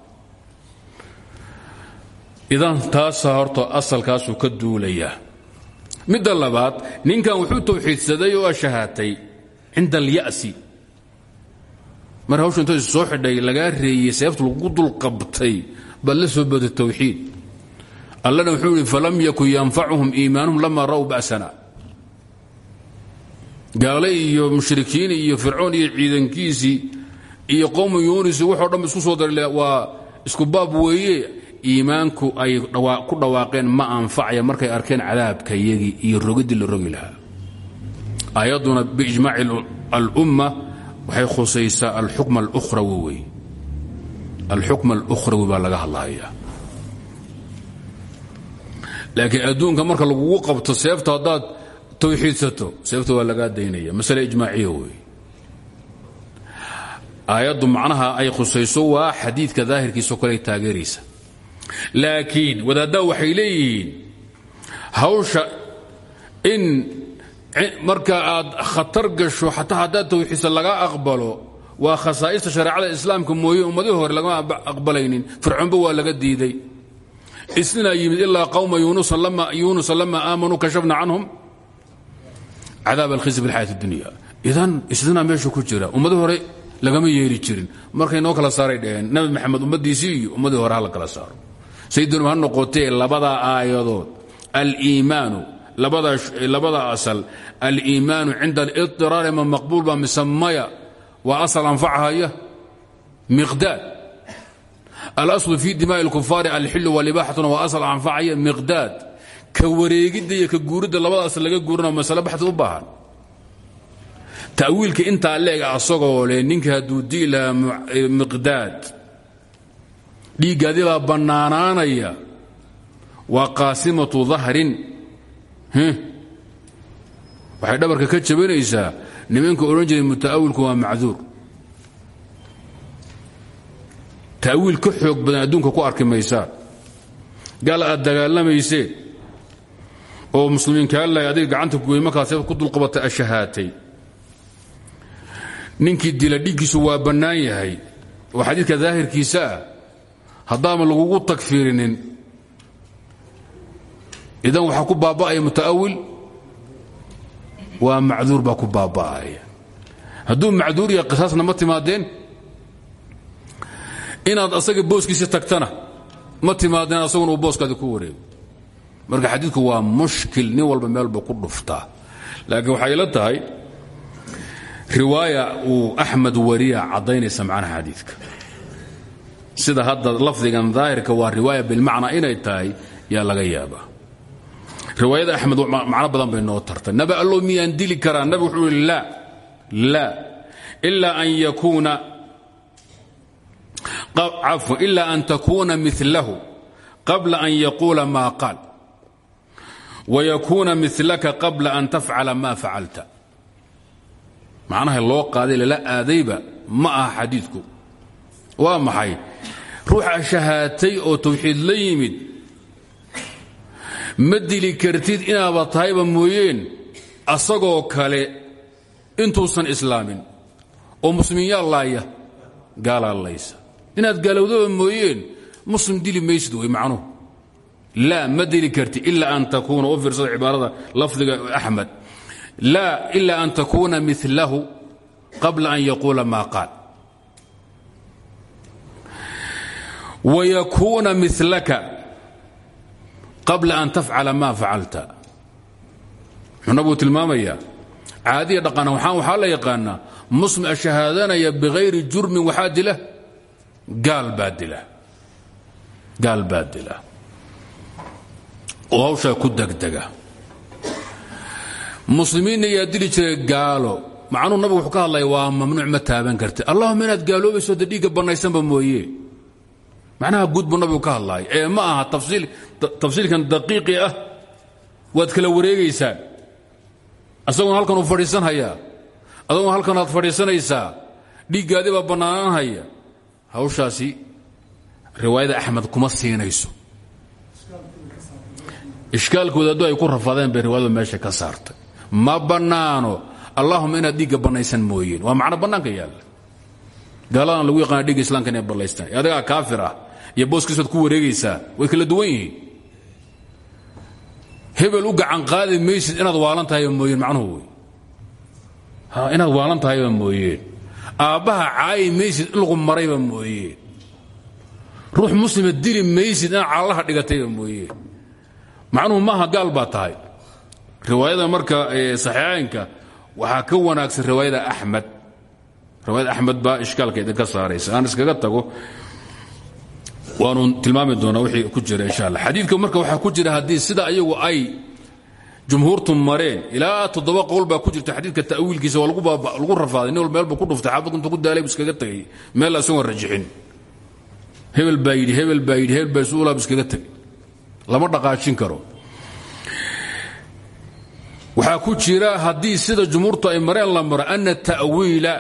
idan taasaa horta asalkaasuu ka duulayaa midda labaad ninkan wuxuu tawxiidsaday oo shahaatay cinda alya'si. Mar hawshu inta soo xidhay lagaa reeyey seeftu lagu dulqabtay baad la soo booday tawxiid. Allana wuxuu idhi falam yakun yanfacuhum iimaanuhum lama ra'w ba'sana. Gaale iyo mushrikiin iyo fircoon iyo ciidankiisii iyo qowmu yunis wuxoo dhan isku soo daray waa isku baab weeye iimaanku ay ku dhawaaqeen ma anfacaya markay arkeen cadaabka yagii iyo rogadii la rogi lahaa. Ayadduna biijmaaci alumma waxay khusaysaa alxukm alukhrawi wey. Alxukm alukhrawi baa laga hadlahayaa laakiin adduunka marka lagugu qabto seefta haddaad tawxiidsato seefta waa lagaa daynaya. Masale ijmaaciya wey. Aayaddu macnaha ay khusayso waa xadiidka daahirkiisao kale taageeraysa laakiin wadaaddaa waxay leeyihiin hawsha in marka aad khatar gasho xataa haddaad tawxiidsa laga aqbalo waa khasaa'ista shareecada islaamka mooye ummadihii hore lagama aqbalaynin. Fircoonba waa laga diiday. Isnaa yimid ilaa qawma yuunusa lama aamanuu kashafna canhum. Cadaab alkhisy fi lxayaat اdunya idan isnaa meeshu ku jira ummadii hore lagama yeeli jirin. Markay noo kala saaray dhaheen nabi maxamed ummaddiisii iyo ummadii hore hala kala saaro sayidinum ha noqotee labadaa aayadood. Aliimaanu labada asal. Aliimaanu cinda alidiraari ma maqbuul baa mise maya? Waa asal anfachaya miqdaad. Alaslu fi dimaa'i اlkufaari alxilu walibaaxatuna waa asal anfacaya miqdaad. Ka wareegidda iyo ka guuridda labada asal laga guurina masale baxdi u baahan. Ta'wiilka intaa leega asagoo leh ninka hadduu dii lahaa miqdaad dhiiggaadii baa bannaanaanaya. Waa qaasimatu dahrin waxay dhabarka ka jabanaysaa nimanka odhan jiray muta'awilku waa macduur. Ta'wiil ka xoog badan adduunka ku arki maysaa gaal aad dagaalamayseen oo muslimiin kaa lahay adiga gacanta kugoy markaas ku dulqabatay ashahaatay ninkii dila dhiiggiisu waa bannaan yahay. Oo xadiidka daahirkiisa ah haddaama lagugu tagfiirinin idan waxaa ku baaba'aya muta'awil waa macduur baa ku baaba'aya. Hadduu macduur yahay qisaasna ma timaadeen inaad asaga booskiisa tagtana ma timaadeen asaguna uu booskaadi ku wareego. Marka xadiidku waa mushkil nin walba meelba ku dhuftaa. Laakiin waxay la tahay riwaaya uu axmed wariya caddaynaysa macnaha xadiidka sida hadda lafdigan daahirka waa riwaaya bilmacnaa inay tahay yaa laga yaabaa. Riwaayada axmed macno badan bay noo tartay. Nabi allow miyaan dili karaa nabi wuxuu laa laa ilaa an yakuuna cafwan ilaa an takuuna milahu qabla an yaquula maa qaal wayakuuna milaka qabla an tafcala ma facalta. Macnaha loo qaaday lala aadayba ma aha xadiidku waa maxay? Ruuxa shahaatay oo tawxiid la yimid. Ma dili kartid inaaba tahayba mooyeen asagoo kale intuusan islaamin. Oo muslimiinyaa laaya gaalaa laysa. Inaad gaalowdaba mooyeen muslim dili maysid way macnuhu laa ma dili karti ila an takuuna u fiirsada cibaarada lafdiga axmed. Laa ila an takuuna milahu qabla an yaquula maa qaal wayakuuna milaka qabla an tafcala maa facalta muxuu nabuu tilmaamayaa caadiya dhaqan waxaa la yaqaanaa muslim ashahaadanaya bihayri jurmin waxaa dila gaal baa dila. Gaal baa dila. Oo hawshaa ku degdega. Muslimiinna yaa dili jiray gaalo. Macnuhu nabigu wuxuu ka hadlaya waa mamnuuc ma taaban karti allahuma inaad gaaloobayso de dhiigga bannaysanba mooye macnaha guud buu nabigu ka hadlaaya ee ma aha tafsiilkan daqiiqi ah waad kala wareegaysaan. Asaguna halkan uu fadhiisanhayaa. Adaguna halkan aad fadhiisanaysaa. Dhiiggaadi baa bannaananhaya hawshaasi riwaayada axmed kuma siinayso. Ishkaalkooda hadduu ay ku rafadeen bay riwaayadu meesha ka saartay. Ma bannaano. Allahuma inaad dhiigga bannaysan mooyeen. Waa macno bannaanka yaalla. Gaaladan lagu yaqaana dhiigga islaamka inay ballaystaan adagaa kaafir ah iyo booskiisaad ku wareegaysaa. Way kala duwan yihiin. Hebel u gacan qaadi maysid inaad waalan mooyeen macnuhu wey inaad waalan mooyeen. Aabbaha caayi maysid in lagu mooyeen. Ruux muslima dili maysid inaad callaha dhigatayba mooyeen. Macnuhu maaha gaal tahay. Riwaayada marka saxiixaynka waxaa ka wanaagsan riwaayada axmed. Riwaayada axmed baa ishkaalka idinka saaraysa. Aan iskaga tago waanu tilmaami doonaa wixii ku jira insha allah xadiidka marka waxaa ku jira haddii sida ayagu ay jumhuurtu mareen ilaa toddoba qowl baa ku jirta xadiidka ta'wiilkiisa waa lagu rafaaday nin wal meel buu ku dhuftay xaafadku intuu ku daalay bu iskaga tegay meel isagoon rajixin hebel baa yidhi hebel baa yidhi hebel baa isuulaa bu iskaga tegay lama dhaqaajin karo waxaa ku jira haddii sida jumhuurtu ay mareen la maro ana ta'wiila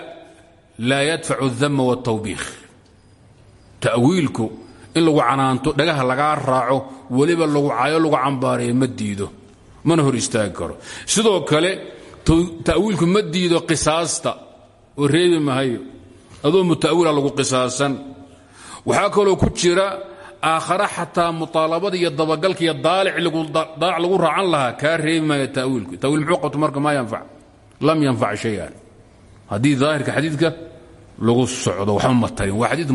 laa yadfacu اdama wالtawbiikh ta'wiilku in lagu canaanto dhagaha lagaa raaco weliba lagu cayo lagu cambaareeyo ma mana hor istaagi sidoo kale ta'wiilku ma qisaasta. Oo reebi mahayo adoo muta'wiila lagu qisaasan. Waxaa kaloo ku jira aakhare xataa muطaalabada iyo dabagalka iyo daalic lagu raacan lahaa kaa reebi maayo tawiilku. Tawiil muxuu marka maa yanfac lam yanfac shayan. Haddii daahirka xadiidka lagu socdo waxba ma tarin. Waa xadiid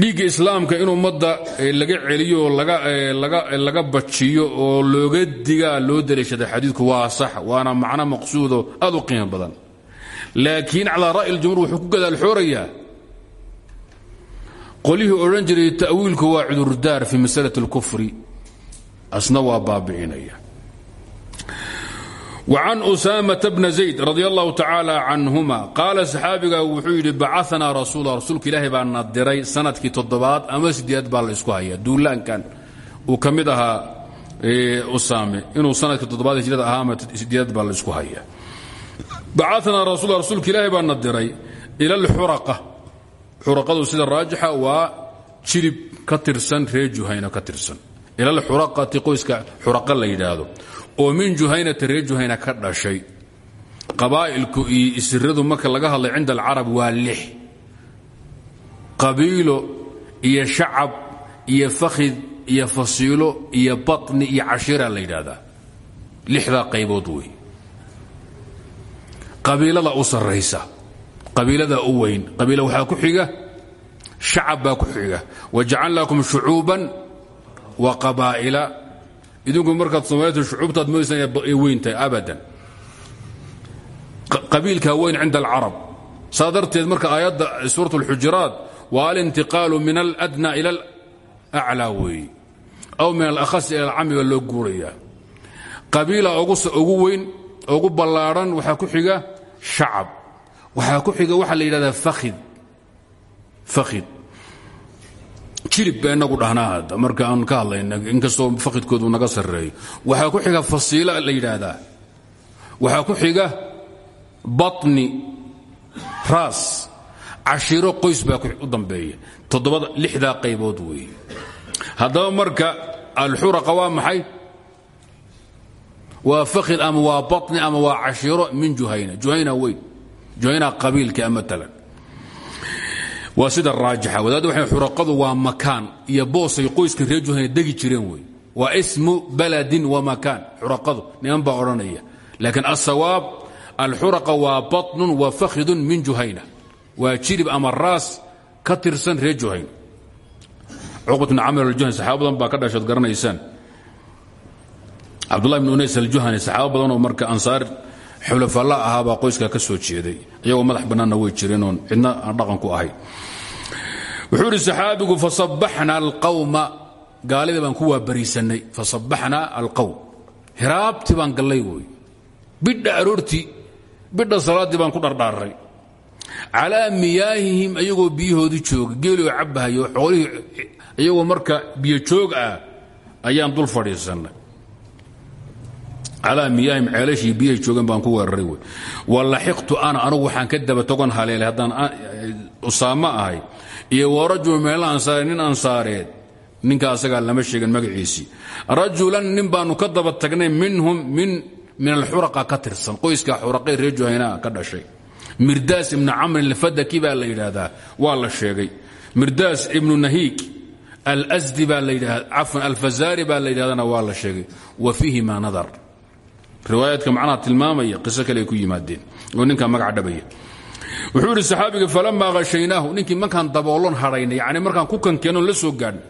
dhiigga islaamka in ummadda eh, laga celiyo oo eh, eh, laga bajiyo oo looga digaa loo daliishada xadiidku waa sax waana macno maqsuudo aad u qiimo badan. Laakiin calaa ra'yi ljumhuur wuxuu ku gadaal xoorayaa. Qolihii odhan jiray ta'wiilku waa cudurdaar fii masalati اlkufri asna waa baabi'inaya. وcan أsاmaة bna زayd radي الlahu tacaalى canهuma qaala saxaabiga wuxuu yidhi bacaثnaa rasuul rasuulka ilaahay baa na diray sanadkii toddobaad ama sideed baa la isku haya duulaankan uu ka mid ahaa usaame inuu sanadkii toddobaad hijrada ahaa ama sideed baa la isku haya bacaثnaa rasul rasuulka ilaahay baa na diray ilى اlxuraqa xuraqadu sida raajixa waa jirib ka tirsan reer juhayna ka tirsan ila alxuraqati qoyska xuraqa la yidhaahdo oo min juhaynata reer juhayna ka dhashay. Qabaa'ilku iyo isiradu marka laga hadlay cinda alcarab waa lix. Qabiilo iyo shacab iyo fakhid iyo fasiilo iyo batni iyo cashiira la yidhaahdaa. Qaybood wey. Qabiilada u sarraysa u weyn. Qabiila waxaa ku xiga shacab baa ku xiga. Wajacalnakum shucuuban wa qabaa'ila idinku markaad soomaalita shucuubtaad moodaysan ay weyn tahay abadan. Qabiilkaa weyn cinda alcarab. Saa darteed marka aayadda suurat اlxujuraat waa alintiqaalu min aladna ila alaclaa weeye aw min alakhasi ila alcami baa loo guurayaa. Qabiila ugu weyn ugu ballaadhan waxaa ku xiga shacab. Waxaa ku xiga waxaa la yidhahdaa fakhid jirib baa inagu dhahnaa. Marka aan ka hadlayna inkastoo fakhidkoodu naga sarreeyo waxaa ku xiga fasiila la yidhaahdaa. Waxaa ku xiga batni raas cashiro qoys baa u dambeeya. Toddobada lixdaa qaybood weeye haddaba marka alxuraqa waa maxay? Waa fakid ama waa baطni ama waa cashiro min juhayna. Juhayna weyn. Juhayna qabiilka matalan waa sida raajixa. Wadaadda waxay xuraqadu waa makaan. Iyo boosay qoyskan reer juhayna degi jireen wey. Waa ismu baladin wa makaan. Xuraqadu niman baa odhanaya. Laakiin asawaab alxuraqa waa baطnun wa fakhidun min juhayna. Waa jirib ama raas ka tirsan reer juhayna. Cuqbat bn camr aljuhani saxaaba badan ka dhashood garanaysaan. Cabdullahi bn unays aljuhani saxaaba badanoo marka ansaar xulafalla ahaabaa qoyskaa ka soo jeeday. Iyagoo madax bannaanna way jireenoon cidna aan dhaqan ku ahay. Wuxuu idhi saxaabigu alqawma. Gaalida baan ku waabariisannay. Fasabaxna alqawm. Hiraabti baan gallay wey bidha aroortii bidha salaaddii baan ku dhardhaarray calaa miyaahihim iyagoo biyahoodii jooga geeloo cabbahayo xoolihii iyagoo marka biyo joog ah ayaan dul fadhiisannay calaa miyaahim ceelashii biyahay joogeen baan ku weeraray wey walaxiqtu ana anugu waxaan ka daba togon haleelay haddaan usaamo ahay iyo warajulu meel ansaare nin ansaareed ninka asagaa lama sheegin magaciisii rajulan nin baanu ka daba tagnay minhum min min alxuraqa ka tirsan qoyska xuraqee reer juhaynaa ka dhashay. Mirdaas ibnu camrin alfadaki baa la yidhaahdaa waa la sheegay. Mirdaas ibnu nahiik alsdi baa la yidhahda cafwan alfazaari baa la yidhahdana waa la sheegay. Wa fiihi ma nadar riwaayaadka macnaha tilmaamaya qiso kale ku yimaadeen oo ninkaa magaca dhabaya. Wuxuu idhi saxaabiga falamaa hashaynaahu ninkii markaan daboolon hadhaynay yani markaan ku kankeenon la soo gaadhnay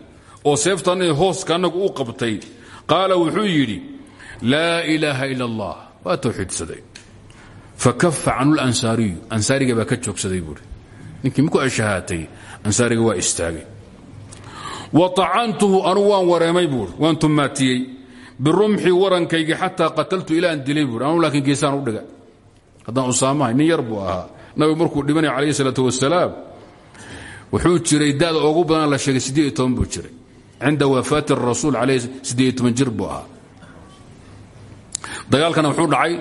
oo seeftan hooska annagu u qabtay qaala wuxuu yidhi laa ilaaha ila allah. Waa tawxiidsaday. Fakafa canhu lansaariyu ansaariga baa ka joogsaday buuri ninkii markuu ashahaatay ansaariga waa istaagay. Wa acantuhu anugu waan wareemay buuri waan tumaatiyey birumxi warankaygi xataa qataltu ilaan dilay buuri anugu laakiin geesaan u dhiga. Haddaan usaamahay nin yar buu ahaa. Nabigu markuu dhimanaya calayhi salaatu wasalaam wuxuu jiray da'da ugu badan la sheegay siddeed iyo toban buu jiray. Cinda wafaati rasuul calayhi siddeed iyo toban dagaalkana wuxuu dhacay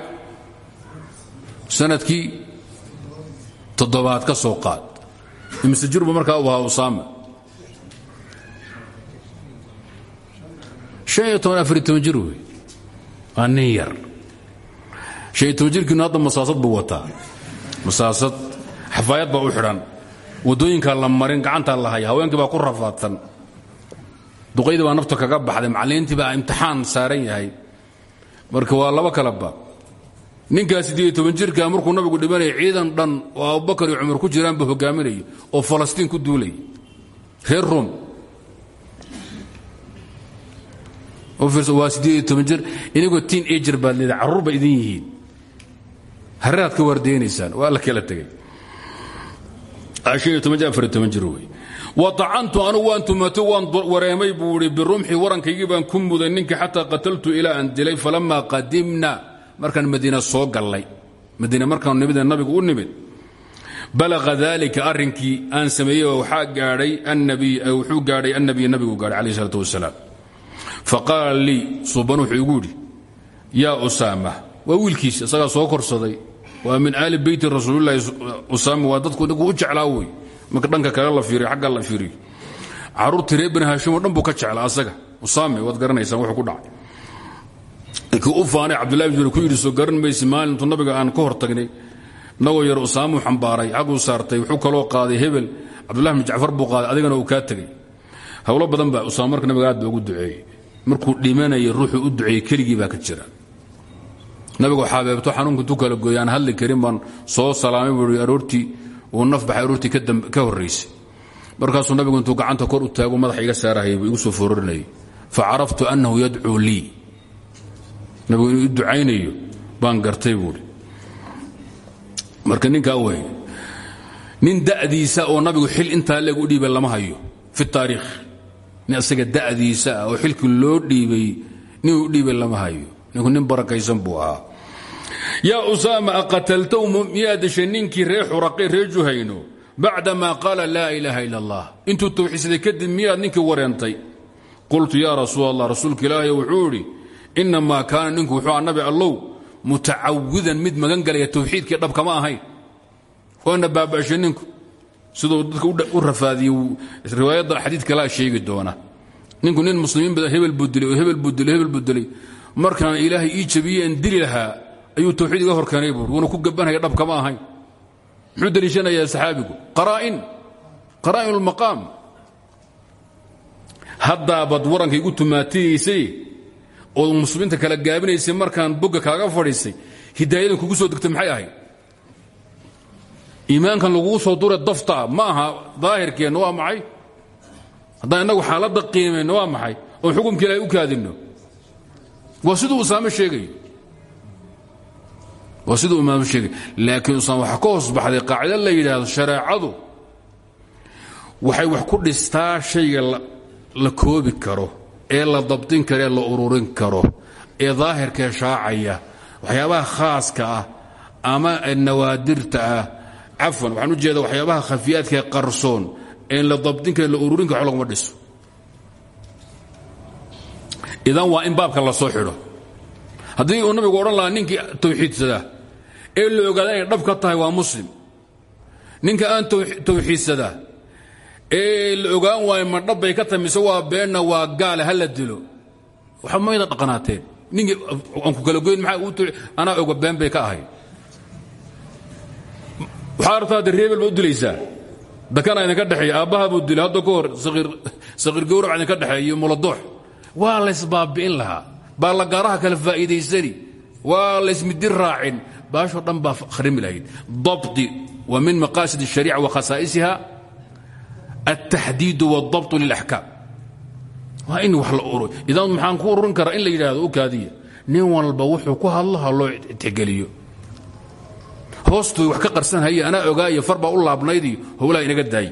sannadkii toddobaad ka soo qaad. Imise jir markaa u ahaa usaama an iyo toban afariy toban jir wey waa nin yar jirkiinu hadda masaasad buu wataa masaasad xafaayad baa u xidhan waddooyinkaa la marin gacantaa la haya haweenkii baa ku rafaadsan duqaydii baa nafta kaga baxday macalliintii baa imtixaan saaran yahay marka waa laba kala baab ninkaa siddeed toban jirka markuu nabigu dhimanaya ciidan dhan oo abubakar iyo cumar ku jiraan buu hogaaminaya oo falastiin ku duulaya reer rom waa jir inagoo tiin ajer baad leedahay carruur ba idin yihiin. Hareeraad ka waardeynaysaan waa la kala tegay. Waacantu anugu waan tumato waan wareemay buu i birumxi warankaygii baan ku muday ninkii xataa qataltu ilaa aan dilay falamaa qadimna markaan madiina soo gallay. Madiina markaan nimid nabigu u nimid balaqa dalika arrinkii aan sameeyey waxaa gaadhay wuxuu gaadhay annabiy nabigu gaadhay calayh isalaat wasalaam faqaala lii suuban wuxuu igu yidhi yaa usaama waa wiilkiisi isagaa soo korsaday waa min aali beyti rasuulilaahi usaama waa dadku ninkuu u jeclaa marka dhanka kale la fiiriyo agga la fiiriyo. Caruurtii reer bani haashim oo dhan ka jeclaa asaga. Usaame waad garanaysaan wuxuu ku dhacay. Ninkii u faanay cabdullahi bin yidhi soo garan maysi maalintu nabiga aan ka hor tagnay nagoo yar usaamuu xambaaray xaguu saartay wuxuu kaloo qaaday hebel cabdullahi bin jacfar buu adigana uu kaa tegey howlo badan baa usaama marka nabiga aad ugu duceeyey markuu dhimanaya ruuxuu u duceeyey keligii baa ka jira. Nabigu xaabeebto xanuunka intuu kala gooy hadli karin baan soo salaamay buu aroortii uu naf baxay aroortii ka horraysay markaasuu nabigu intuu gacanta kor u taago madaxa iga saarahayay buu igu soo foorarinayay fa caraftu annahu yadcuu lii. Nabigu inuu i baan gartay buuhi marka ninkaa wey nin da'diisa oo nabigu xil intaa leeg u dhiibay lama hayo fi taariikh nin asaga da'diisa ah oo xilkii loo dhiibay nin u dhiibay lama hayo. Ninku nin barakaysan buu ahaa. Yaa usaama aqataltow miyaa dishay ninkii ree xuraqe ree juhayno bacdamaa qaala laa allah intuu tawxiidsaday kadib miyaad ninkii wareentay? Qultu yaa rasuul allah rasuulka ilaahay wuxuu idhi inamaa ninku wuxuu a nabi allow mid magan galaya tawxiidkii dhab kama ahayn. Waana baaba'shay ninku siduu dadka u rafaadiye riwaayadda xadiid kalaa sheegi doona. Ninku nin muslimiin badan hebel buu oo hebel buu hebel buu dilay. Markaan ilaahay ii jabiyey aan dili lahaa ayuu tawxiid iga horkeenay buur wuuna ku gabanhaya dhab kama ahayn. Muxuu deliishanayaa saxaabigu? Qaraa'in qaraa'in ulmaqaam haddaabaad waranka igu tumaatinaysay ood muslimiinta kala gaabinaysay markaan bogga kaaga fadhiisay hidaayadan kugu soo degtay maxay ahayd iimaankan laguu soo dure daftaa ma aha waa maxay? Haddaan innagu xaaladda qiimayno waa maxay oon xukumka ilaahay u kaadinno. Waa siduu usaame sheegayo waa siduu imaamo sheegay. Laakiin usaame waxaa ka hoos baxday la yidhaahdo shareecadu waxay wax ku dhistaa shayga la koobi karo ee la dabdin karo ee la ururin karo ee daahirkee shaacaya waxyaabaha khaaska ah ama nawaadirta ah cafwan waxaan u jeeda waxyaabaha khafiyaadkaee qarsoon een la dabdin karo la ururin karo laguma dhiso. Idan waa in baabka la soo xidho. Haddii uu nabigu odhan lahaa ninkii tawxiidsadaa ee la ogaada inay dhab tahay waa muslim. Ninka aan tawxiidsadaa ee la ogaan waayo ma dhabbay ka tahay waa beenna waa gaale ha dilo. Waxa mayda dhaqanaateen. Ninkii aan ku kala goyn maxaa anaa oga been bay ka ahayd waxaa artaa hadda reebel baad u dilaysaa dakana idinka dhexeeya aabbaha buu dilay hadda ka hor saqiir gawrac idinka dhexeeya iyo muladoox waa laysbaabi'in lahaa baa la gaaraha kale faa'iidaysani waa laysmidi raacin baashoo dhan baa khrimi lahayd dabdi wa min maqaasid الshariica wa khasaa'isiha التxdiid والضبط للأحكاam waa in wax la uro idan maxaan ku ururin karaa in la yidhaahdo u kaadiya nin walba wuxuu ku hadlo ha loo tixgeliyo hoostu wax ka qarsan haya anaa ogaayo far baa u laabnaydii howlaha inaga daay.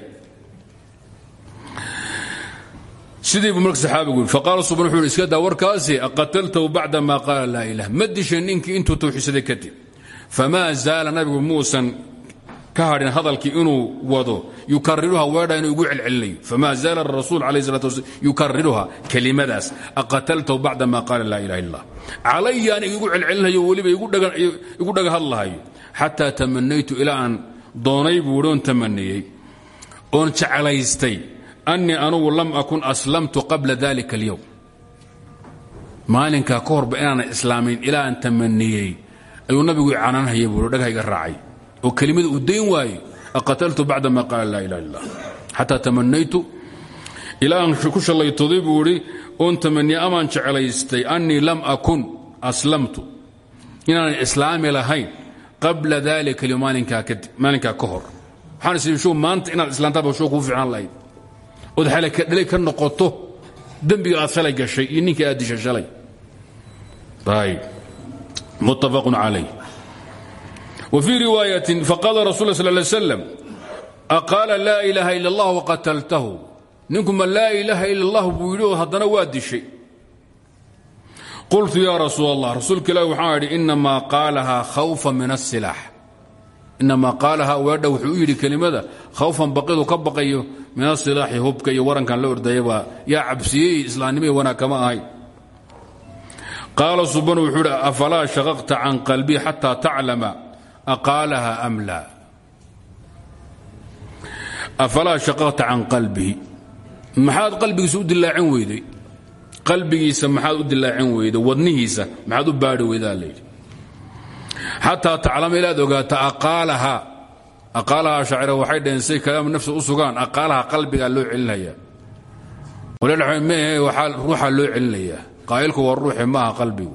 Sidii buu marka saxaabigu yidhi faqaala suban wuxuu iska daa warkaasi aqataltahu bacda ma qaala laa ilah ma dishay ninkii intuu tawxiidsaday kadib famaa zaala nabigu muusan ka hadalkii inuu wado yukariruha weedha inuu igu celcelinayo. Fama zaala rasuul waslam yukariruha kelimadaas aqataltahu bacda ma qaala laa ilaha illa calayaan igu celcelinayo weliba igu dhaga hadlahayo. Xataa tamanaytu ilaa aan doonay buu ihi oon tamaniyey oon jeclaystay annii lam akun aslamtu qabla dalika alyowm maalinkaa ka horba inaanan islaamin ilaa aan tamaniyey ayuu nabigu cananhaya buu dhagahayga raacay oo kelimada uu dayn waaye aqataltu bacda ma qaala laa ilaha illah xataa tamanaytu ilaa aan ku shallaytoday buu idhi oon tamaniya amaan jeclaystay annii lam akun aslamtu. Inaanan islaami lahayn qabla dalika maalinkaa ka hor. Waxaan isii shuu maanta inaad islaantaaba shuu kuu fiicnaan lahayd. Ood xalaka dhalay ka noqoto dembiga aad shalay gashay iyo ninkii aad dishay shalay. Muttafaqun calayh wfii riwaayatin faqaala rasul sal l slam aqaala laa ilaaha ila allah waqataltahu ninkuma laa ilaaha ila allah buu yidhi oo haddana waa dishay. Qultu yaa rasuul allah rasuulka ilaahi waxaan idhi inamaa qaalahaa khawfan min asilaax inamaa qaalahaa weedha wuxuu u yidhi kelimada khawfan baqidu ka baqayo min asilaaxi hubka iyo warankan la ordayabaa yaa cabsiyey islaamnimihii wanaag kama ahay. Qaala subanu wuxuu idhi afalaa shaqaqta can qalbii xataa taclama? Aqaalaha am laa afalaa shaqaqta can qalbihi. Maxaad qalbigiisa u dilaacin weyday? Qalbigiisa maxaad u dilaacin weyday? Wadnihiisa maxaad u baadhi weydaa layidhi xataa taclama ilaad ogaata aqaalaha. Aqaalaha shaacira waxay dhaheen say kalaamu nafsi u sugaan. Aqaalaha qalbigaa loo celinaya walaal meehe waxaa ruuxa loo celinayaa qaa'ilku waa ruuxi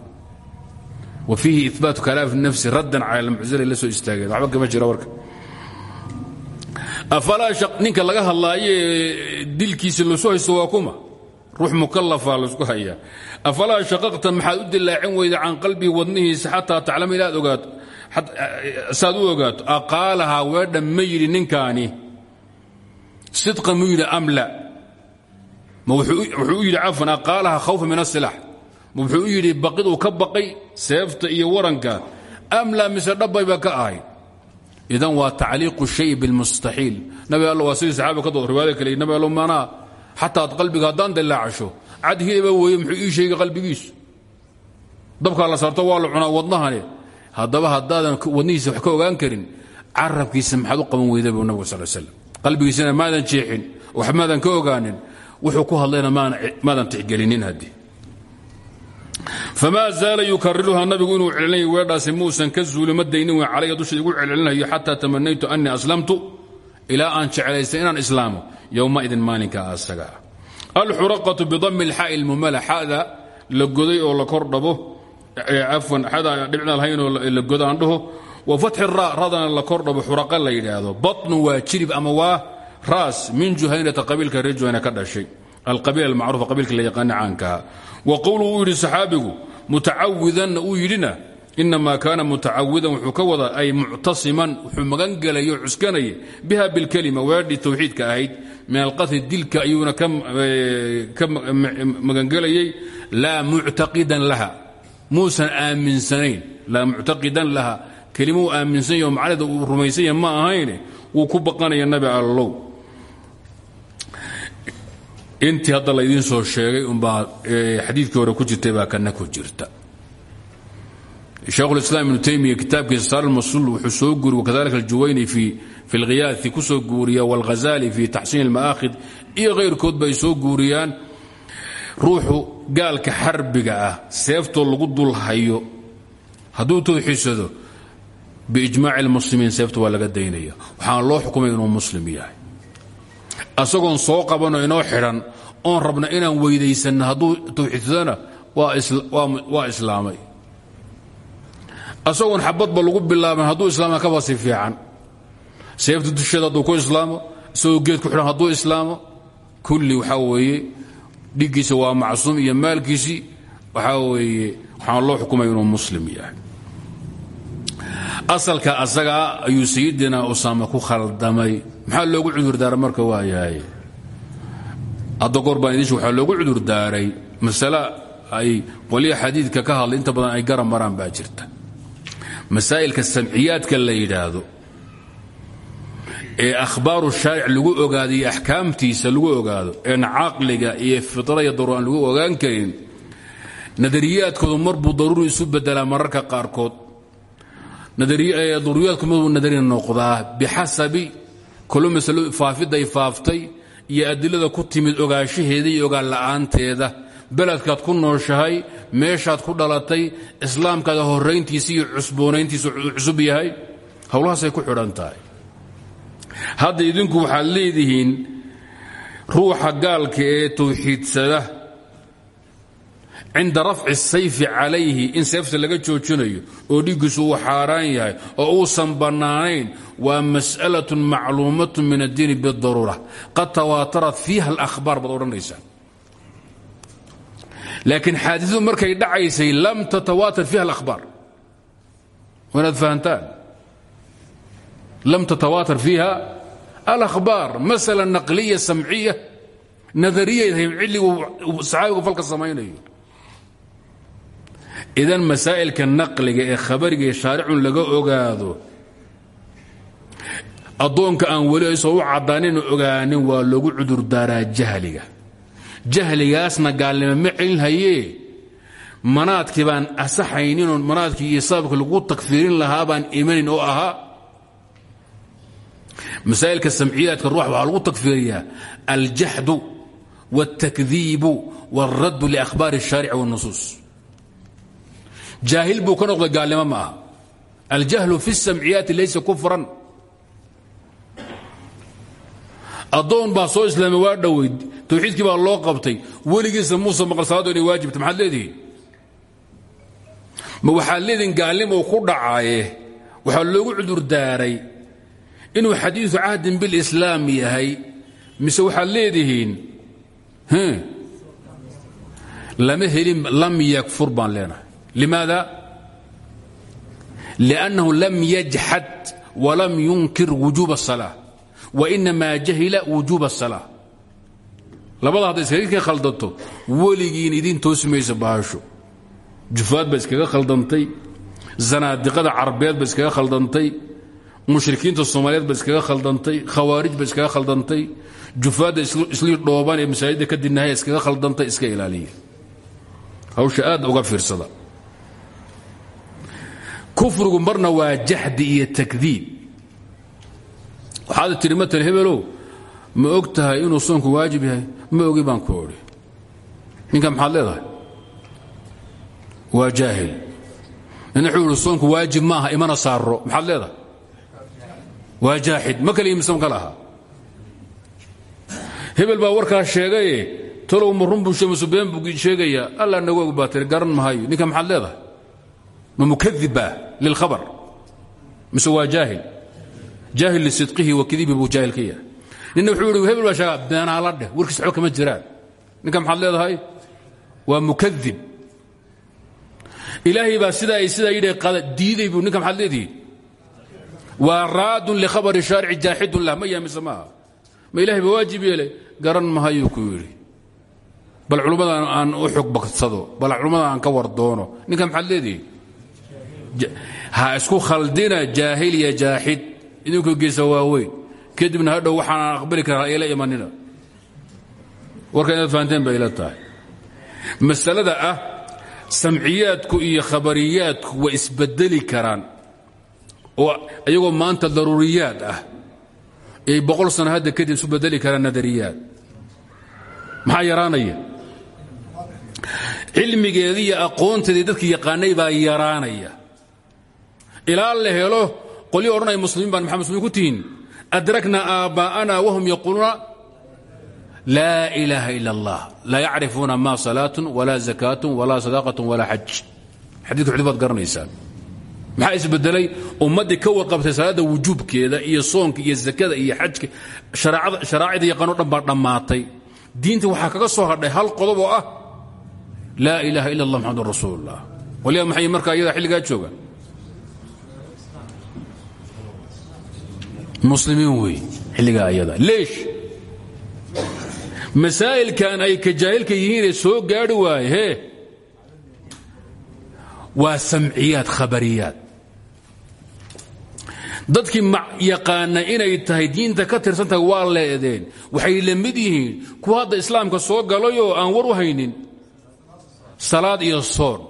wa fiihi ibaatu kalaam nafsi raddan cala almuctazila la soo istaageen waxba kama jira warka. Afalaa ninka laga hadlaaye dilkiisa la soo haysto waa kuma. Ruux mukalafa la isku hayaa. Afalaa shaqaqta maxaad u dilaacin weyda can qalbihi wadnihiisa xataa taclama ilaad ogaato saad u ogaato aqaalahaa weedha ma yidhi ninkaani. Sidqa mu yidhi am la. Ma wuxuu u yidhi cafan aqaalaha khawfa min asilax ma wuxuu u yidhi baqiduu ka baqay seefta iyo waranka am la mise dhabbayba ka ahay. Idan waa tacliiqu shay bilmustaxiil. Nabi all waa sidii saxaaba ka dood riwaayada kale nabi allo manaa xataa ad qalbiga haddaan dilaacasho cad hilaba weeye muxuu ii sheegay qalbigiisu dabkaa la saarto waa la cunaa wadnahane haddaba haddaadan wadnihiisa wax ka ogaan karin carabkiisa maxaad u qaban weyda buu nabig sal slam qalbigiisana maadan jeexin wax maadan ka ogaanin wuxuu ku hadlayna maadan tixgelinin haddii famaa zaala yukariruha nabigu inuu celinayo weedhaasi muusan ka zuuli ma daynin w calaya dusha igu celcelinayo xataa tamanaytu anii aslamtu ilaa aan jeclaystay inaan islaamo yowmaidin maalinka asaga alxuraqatu bidami lxaai lmumala xada la goday oo la kor dhabo cafwan xada dhibcna lahayn oo la godo aan dhaho wa fatxi ra radana la kor dhabo xuraqa la yidhaahdo batnu waa jirib ama waa raas min juhaynata qabiilka wa qowluhu uu yidhi saxaabigu mutacawidanna uu yidhina inamaa kaana mutacawidan wuxuu ka wadaa ay muctasiman wuxuu magangelayo cuskanaya biha bilkelima weedhii tawxiidka ahayd. Min alqatli dilka ayuuna ka magangelayay laa muctaqidan laha. Muusan aaminsanayn laa muctaqidan laha. Kelimuu aaminsanyaho macnaheeda uu rumaysanya ma ahayne wuu ku baqanaya nabi allow intii hadda laydiin soo sheegay umbaa xadiidkii hore ku jirtay baa kana ku jirta sheekhulislaam ibnu taymiya kitaabkiisa saar lmasuul wuxuu soo guuriy wakadalika aljuwayni fi lkhiyaai ku soo guuriya wاlghazali fi taxsiin اlma'aakhid iyo kayrkoodba ay soo guuriyaan ruuxu gaalka xarbiga ah seeftoo lagu dul hayo hadduu tawxiidsado biijmaaci اlmuslimiin seefta waa laga daynaya waxaana loo xukumay inuu muslim yahay asagoon soo qabanoo inoo xidhan oon rabna inaan weydaysanno hadduu tawxiidsadana waa islaamay. Asagoon xabadba lagu bilaaban hadduu islaama kaba si fiican. Seefta dusheeda hadduu ku islaamo isagoo geed ku xidhan hadduu islaamo kulli waxaa weeye dhiggiisa waa macsuum iyo maalkiisii waxaa weeye waxaan loo xukumay inuu muslim yahay. Asalka asagaa ayuu sayidina usaama ku khaldamay maxaa loogu cudurdaaray marka waa yahay? Hadda goor baan idiin waxaa loogu cudurdaaray masale ay qolya xadiidka ka hadlay inta badan ay garab maraan baa jirta. Masaa'ilka samciyaadka la yidhaahdo ee akhbaaru shaaric lagu ogaado iyo axkaamtiisa lagu ogaado een caqliga iyo fitra iyo daruur aan lagu ogaan karin nadariyaadkoodu marbuu daruuri isu bedelaa mararka qaarkood. Daruuriyaadku marbuu nadari noqdaa bixasabi kolo masalo faafiday faaftay iyo adilada ku timid ogaanshaheeda iyo ogaan la'aanteeda. Beledkaad ku nooshahay meeshaad ku dhalatay islaamkaada horayntiisa iyo cusboonayntiisa cusub yahay. Howlahaasay ku xidhan tahay. Hadda idinku waxaad leedihiin ruuxa gaalka ee tawxiidsada cinda rafci sayfi calayhi in seefta laga joojinayo oo dhiiggiisu uu yahay oo uusan bannaanayn waa mas'alatun macluumatun min addiini bidaruura qad tawaatarat fiiha alahbaar baad odhanaysaa. Laakiin xaadiثadu markay dhacaysay lam tatawaatar fiiha alahbaar wanaad fahantaan. Lam tatawaatar fiiha alahbaar masala naqliya samciya nadariya cilligu saxaabigu falka samaynayo idan masaa'ilka naqliga ee khabariga ee shaaricun laga ogaado addoonka aan weli aysoo u caddaanin ogaanin waa loogu cudurdaaraa jahliga jahligaasna gaalnimo ma celinhayee manaadkii baan asaxayninoo manaadkii iyo sababka lagu takfiirin lahaa baan imanin oo ahaa masaa'ilka samciyaadka ruux waxaa lagu takfiiriyaa aljaxdu wاltakdiibu wاlraddu liakhbaari الshaaric wالnusuus jaahil buu ka noqday gaalnimo ma aha. Aljahlu fi samciyaati laysa kufran. Addoon baa soo islaamay waa dhoweyd tawxiidkii baa loo qabtay. Weligiisa muuse maqal salaado inay waajibta maxaad leedihiin? Ma waxaad leedihiin gaalnimou ku dhacaaye? Waxaa loogu cudur daaray inuu xadiidu cahdin bilislaam yahay mise waxaad leedihiin lama helin lam yakfur baan leenahay. limaada liأnnahu lam yajxad walam yunkir wujuub الsalاة wainamaa jahila wujuub الsalاة labada hadday iskaga khaldanto weligiin idin toosi maysa bahasho jufaad ba iskaga khaldantay zanaadiqada carabeed ba iskaga khaldantay mushrikiinta soomaaliyeed ba iskaga khaldantay khawaarij ba iskaga khaldantay jufaadda islii dhooban ee masaajidda ka dinahaya iskaga khaldantay iska ilaaliya hawsha aad uga fiirsada kufrigu marna waa jaxdi iyo takdiib. Waxaad tiri matal ma og inuu soonku waajib yahay? Ma ogi baan ku ninka maxaad waa jaahil. Nin wuxuu ihi waajib maaha imana saaro maxaad waa jaaxid ma kale imsan ka laha hebel baa warkaa sheegaye talow ma run buu sheemase been buu sheegayaa alla nagu og baa garan mahayo. Ninka maxaad ma mukadib baa lilkhabar? Mise waa jaahil? Jaahil lisidqihi wa kadibi buu jaahil ka yahay. Ninna wuxuu yidhi hebel baa sheegaa beenaala dheh warkiis waxba kama jiraan. Ninka maxaad leedahay? Waa mukadib. Ilaahay baa sidaa ay sidaa yidhi diiday buu ninka maxaad leedihi waa raadun likhabari shaarici jaaxidun lah ma yahay mise maaha. Ma ilahay ba waajib yeelay garan mahayuu ku yidhi. Bal culummada aan u xog bagsado bal culummada aan ka war doono. Ninka maxaad leedihi ha isku khaldina jaahil iyo jaaxid. Idinkoo geesa waaweyn. Kadibna hadhow waxaanaan aqbali karaa ila imanina. Warka inaad fahanteen bay ila tahay. Masalada ah samciyaadku iyo khabariyaadku way isbedeli karaan. Oo iyagoo maanta daruuriyaad ah. Ay boqol sano hadda kadib isu bedeli karaan nadariyaad. Maxaa yaraanaya? Cilmigeedii iyo aqoonteedii dadkii yaqaanay baa yaraanaya ilaa la helo. Qolyo odhanaya muslimiin baan maxaa muslimiin ku tihiin adrakna aabbaa'ana wahum yaquuluuna laa ilaaha ila allah laa yacrifuuna ma salaatun walaa zakaatun walaa sadaaqatun walaa xaj xadiidka xudud baad garanaysaan. Maxaa isbedelay ummaddii ka warqabtay salaadda wujuubkeeda iyo soonka iyo zakada iyo xajka sharaacida yaqaano dhan baa dhammaatay. Diinta waxaa kaga soo hadhay hal qodob oo ah laa ilaaha ila allah maxamedun rasuulullah. Waliba maxay markaa iyada xilligaa jooga muslimiin wey xilligaa ayada. Leesh! Masaa'ilkan ay ka jaahilka yihiinee soo gaadhi waaye hee waa samciyaad khabariyaad. Dadkii yaqaana inay tahay diinta ka tirsan tahay waa leedeen waxay la mid yihiin kuwa hadda islaamka soo galayoo aan war u haynin salaad iyo soon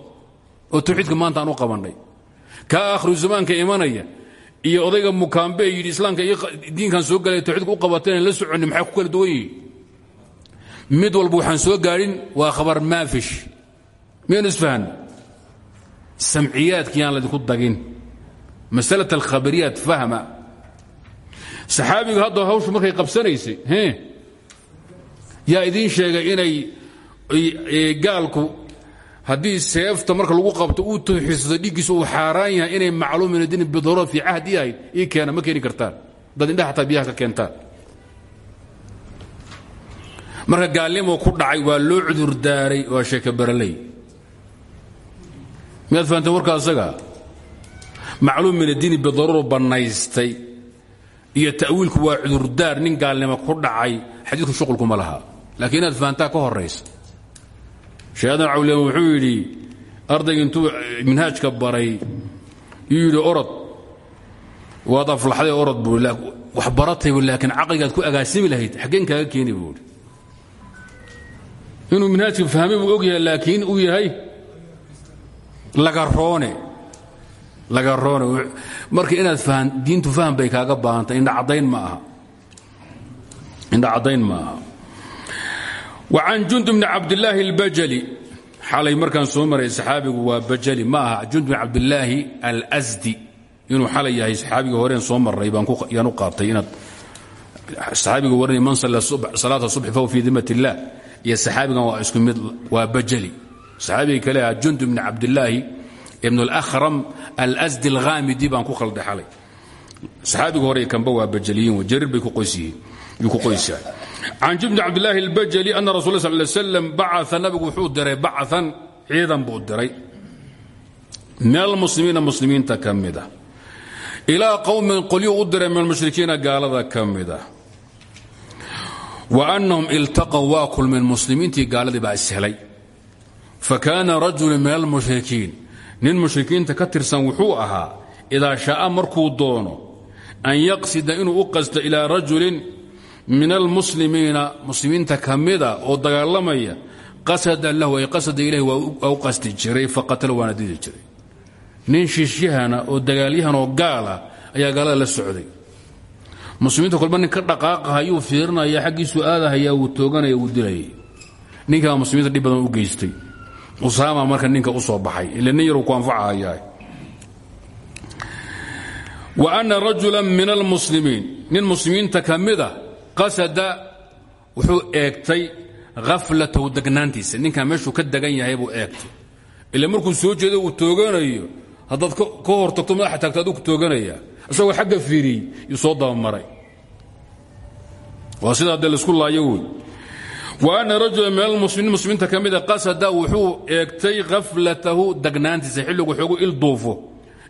oo tawxiidka maanta aan u qabannay. Kaa akhru zamaanka imanaya iyo odayga mukaambe yidhi islaamka diinkan soo galay tawxiidka u qabateen la soconni maxay ku kala duwan yihiin mid walba waxaan soo gaadhin waa khabar maafish. Miyaynu isfahan samciyaadki yaan laydinku dagin. Masala alkhabariyaat fahma. Saxaabigu hadda hawshu markay qabsanaysay yaa idiin sheegay inay gaalku haddii seefta marka lagu qabto uu tawxiidsado dhiiggiisa uu xaaraan yahay inay macluumin din bidaruura fii cahdi ahayd ii keena ma keeni kartaan. Dad indhaha hataa biyaha ka keentaan. Marka gaalnimo ku dhacay waa loo cudurdaaray waa sheeke baraley miyaad fahanteen warka asaga macluum min addiini bidaruura bannaystay iyo ta'wiilku waa cudurdaar nin gaalnimo ku dhacay xadiidku shuqulkuma laha. Laakiin inaad fahantaa ka horaysa sheekhadan cawliyam wuxuu yidhi ardayga intuu minhaajka baray yuu orod waad aflaxday orod buu wax baratay laakiin caqligaad ku agaasimi lahayd xaggeen kaaga keeni buu idhi inuu minhaajka fahmay buu og yahay laakiin uu yahay lagaroone lagaroone marka inaad diintu faham bay kaaga baahantay indha caddayn ma aha. Indha caddayn ma aha وcan jund bn cabdالlaahi اlbajli xalay markaan soo maray saxaabigu waa bajli ma aha jund bn cabdالlaahi alsdi inuu xalay yahay saxaabigii horeen soo maray yaan u qaatay inaad saxaabiga waranay man sala salaata subxi fahu fii dimat الlah iyo saxaabigan waa isku mid waa bajli saxaabigii kale aha jund bn cabdالlaahi ibn اlأkhram alsdi اlghaamidi baan ku khalday xalay saxaabiga hore kanba waa bajliyiin jariir bay ku qoysyahay can jibni cabdilaahi اlbajli ana rasul sal slam bacaa nabigu wuxuu diray bacan ciidan buu diray min almuslimiina muslimiinta ka mida ilaa qowmin qolyuu u diray min almushrikiina gaalada ka mida wa annahum iltaqow waa kulmeen muslimiintii gaaladii baa ishelay fakaana rajulu min almushrikiin nin mushrikiinta ka tirsan wuxuu ahaa idaa shaaa markuu doono an yaqsida inuu u qasto ilaa rajulin min almuslimiina muslimiinta ka mida oo dagaalamaya qasada lahu ay qasada ilahi waa u qasti jiray faqatala waana didi jiray. Nin shiishyahana oo dagaalyahan oo gaala ayaa gaalada la socday. Muslimiinta kolba nin ka dhaqaaqahayuu fiirinaya xaggiisuu aadahaya wuu tooganaya wuu dilayay. Ninkaa muslimiinta dhib badan u geystay. Usaama marka ninka u soo baxay ila nin yaruu ku anfacahayaa wa ana rajula min almuslimiin nin muslimiinta ka qasada wuxuu eegtay haflatahu degnaantiisa. Ninkaa meeshuu ka degan yahay buu eegtay. Ila markuu soo jeedo uu tooganayo haddaad ka hor tagto madaxa taagto aduu tooganaya isagoo xagga fiiriyey yuu soo dabamaray waa sidaa dee wa ana rajula min almuslimiin muslimiinta ka mida qasada wuxuu eegtay khaflatahu degnaantiisa xilligu xoogu il duufo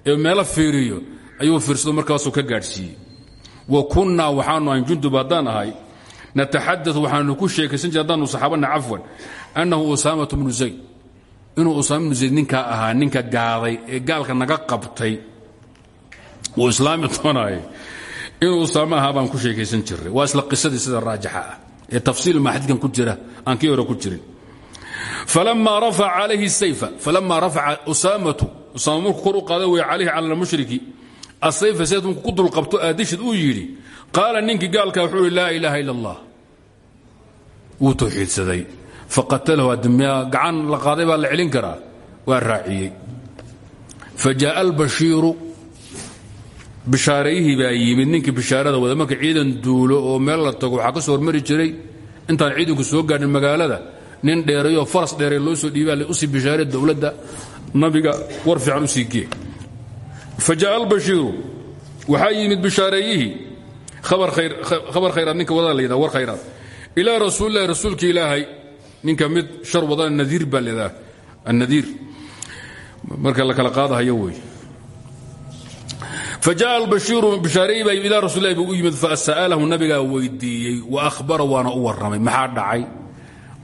ee meelo fiiriyo ayuu fiirsado markaasuu ka gaadhsiiyey wa kunnaa waxaanu ahayn jundub haddaan ahay waxaanu ku sheekaysan jir saxaabana cafwan annahu usaamatu bnu zayd. Inuu usaama bnu zayd ninkaa ahaa ninka gaaday ee gaalka naga qabtay uu islaami doonaaye. Inuu usaame ahaa ku sheekaysan jirray waa isla qisadii sida raajixa ah ee tafsiil maxadidkan ku jira aan kii hore ku jirin. Falama rafaca calayhi sayfa falama rafaca usaamatu usaama markuu kor u qaada wey calayhi cala asayfa sayf markuu ku dulqabto aadishid uu yidhi qaala ninkii gaalka wuxuu ihi laa ilaaha ila allah wuu tawxiidsaday. Faqatalahu gacan la qaaday baa la celin karaa. Waa raaciyey. Fa jaaa albashiiru bishaarayihii baa yimid. Ninkii bishaarada wada marka ciidan duulo oo meel la tago waxaa ka soo hormari jiray intaan ciidanku soo gaadhin magaalada fa jaaa albashiiru waxaa yimid bishaareeyihii khabar khayraad ninka waddada la yidhaha war khayraad ilaa rasuulillahi rasuulka ilaahay ninka mid shar wadana nadiir baa leedaha annadiir marka la kala qaadahayo wey fajaءa albashiiru bishaareyi baa ilaa rasulillahi buu u yimid fasa'alahu nabigaa weydiiyey wa ahbara waana u warramay maxaa dhacay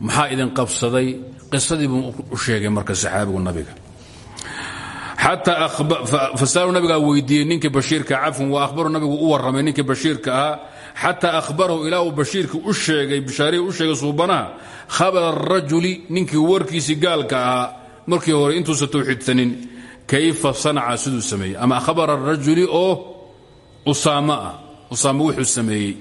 maxaa idin qabsaday qisadii buu u sheegay marka saxaabigu nabiga fasaalu nabigaa weydiiyey ninkii bashiirka cafwan wa ahbaru nabigu u warramay ninkii bashiirka ahaa xataa ahbarahu ilaa u sheegay bishaarihii u sheegay suubanaha khabara arajuli ninkii warkiisii gaalka markii hore intuusan tawxiidsanin kayfa sanaca siduu sameeyey. Ama khabara arajuli oo usaame ah usaame wuxuu sameeyey.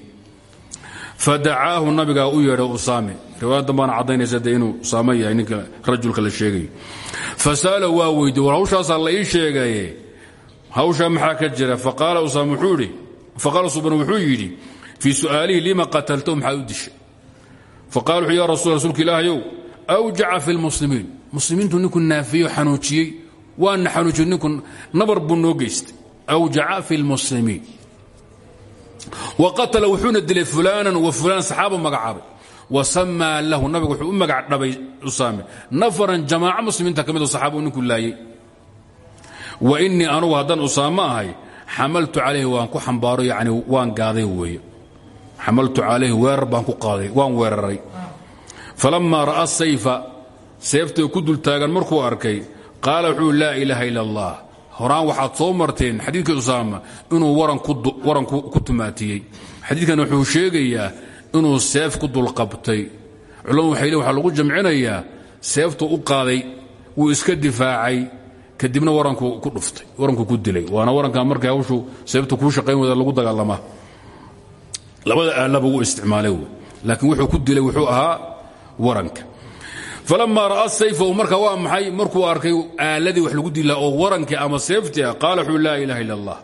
Fadacaahu nabigaa u yeedhay usaame. Riwaayad dambaana caddaynaysa de inuu yahay ninka rajulka la sheegayo fasaala waa weydiye war hawshaasaa la ii sheegaye hawshaa ka jira faqaala usaame wuxuu yidhi fii su'aalihi lima qataltahu maxaad u ya rasul rasuulka ilaahayow awjaca fi lmuslimiin muslimiintu ninkuu naafiyo xanuujiyey waana xanuujiyo ninku nabar buu noo geystay awjaca fi lmuslimiin wa qatala wuxuuna dilay fulaanan wa samaa lahu nabigu wuxuu u magac dhabay usaame nafaran jamaaca muslimiinta ka mid oo saxaaba ninku laayey wa innii anugu haddaan usaame ahay xamaltu calayhi waan ku xambaaro yani waan gaaday weeye. Xamaltu calayhi weerar baan ku qaaday waan weeraray. Falammaa ra'a sayfa seeftay ku dultaagan markuu arkay qaala wuxuu laa ilaaha ila allah. Waxaad soo marteen xadiidkii usaama inuu waran ku tumaatiyey xadiidkan wuxuu sheegayaa inuu seef ku dulqabtay. Culamadu waxay leen waxaa lagu jamcinayaa seeftuu u qaaday wuu iska difaacay kadibna waranku ku dhuftay waranku ku dilay. Waana waranka markay hawshu seeftu kuu shaqayn wada lagu dagaalamaa labada aalaba u isticmaalay laakiin wuxuu ku dilay wuxuu ahaa waranka. Falamaa ra'a sayfa marka waa maxay? Markuu arkay aaladii wax lagu dili oo warankii ama seeftii ah qaala ilaha illa allah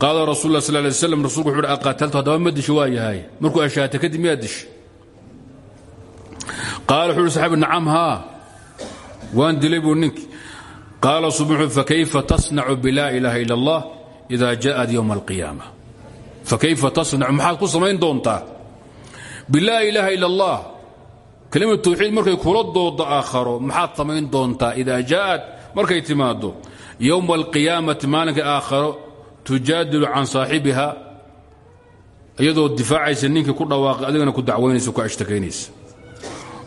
qaala rasul lah sal lay slam rasulku wuxu uhi aqataltu haddaba ma disho waa yahay. Markuu ashaata kadib miyaa dishay qaala wuxu uhi saxaabi nacam haa. Waan dilay buu ninkii qaala subxu fakayfa tasnacu bilaa ilaaha ila allah ida jaءat ywma alqiyaama? Fakayfa tasnacu maxaad ku samayn doontaa? Bilaa ilaaha ila allah kelimad tawxiid markay kula doodo aakharo maxaad samayn doontaa? Ida jaءat markay timaado yowma alqiyaamati maalinka aakharo tujaadilu can saaxibiha iyadoo difaacaysa ninkii ku dhawaaqay adigana ku dacwaynaysa ku ashtakaynaysa.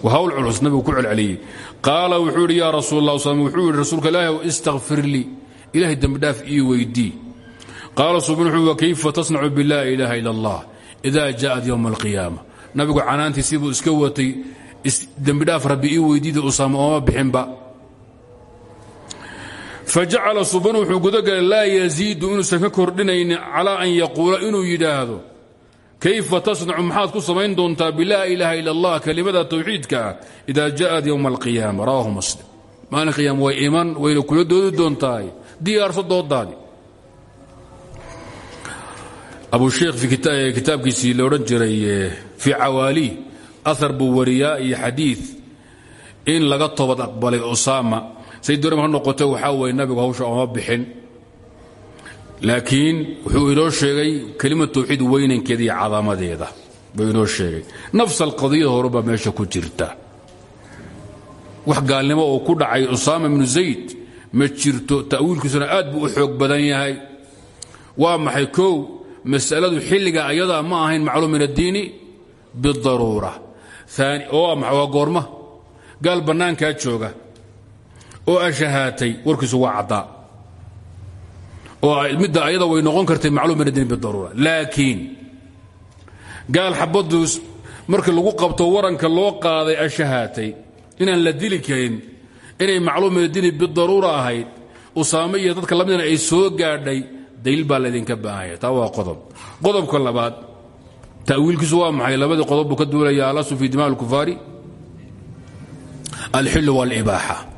Waa hawl culus nabigu ku celceliyey. Qaala wuxuu idhi yaa rasuul wuxuu yidhi rasuulka ilaahi istakfir lii ilahay dembidhaaf ii weydii. Qaala subn wuxuu wakayfa tasnacu bilaa ilaaha ila allah ida jaءat ywma alqiyaama. Nabigu canaantiisii buu iska watay dembidhaaf rabbi ii weydiida usaama ooma bixinba fajacala suban wuxuu gudagalay laa yaziidu inuusan ka kordhinaynin calaa an yaquula inuu yidhaahdo kayfa tasnacu maxaad ku samayn doontaa bilaa ilaaha ila allah kelimada tawxiidka ah idaa ja'at yowma alqiyaama rawaahu muslim maalin qiyaama way iman wayna kula doodi doontahay diyaarso doodaadi abusheikh kitaabkiisii la odhan jiray fii cawaali ahar buu wariyaa iyo xadiid in laga toobad aqbalay say doram ha noqoto waxaa weye nabigu hawsha ooma bixin. Laakiin wuxuu inoo sheegay kelimad tawxiid weynankeeda iyo inoo sheegay. Nafs alqadiyada horubaa meesha ku jirta. Wax gaalnimo oo ku dhacay usaama ibnu zayd ma jirto ta'wiilkiisuna aad buu u badan yahay. Waa maxay kow? Masaladu xilliga ayadaa ma ahayn macluum min addiini? Bidaruura. Oo waa goorma. Gaal bannaankaa jooga oo ashahaatay warkiisu waa caddaa. Oo midda ayada way noqon kartay macluum min addiini bidaruura laakiin gaal xabaddu markii lagu qabto waranka loo qaaday ashahaatay inaan la dili karin inay macluum min addiini bidaruura ahayd usaame iyo dadka lamidana ay soo gaadhay daliil baa laydinka baahanya taa waa qodob. Qodobka labaad ta'wiilkiisu waa maxay? Labadii qodob ka duulaya alasu fi dima اlkufaari alxilu wاlibaaxa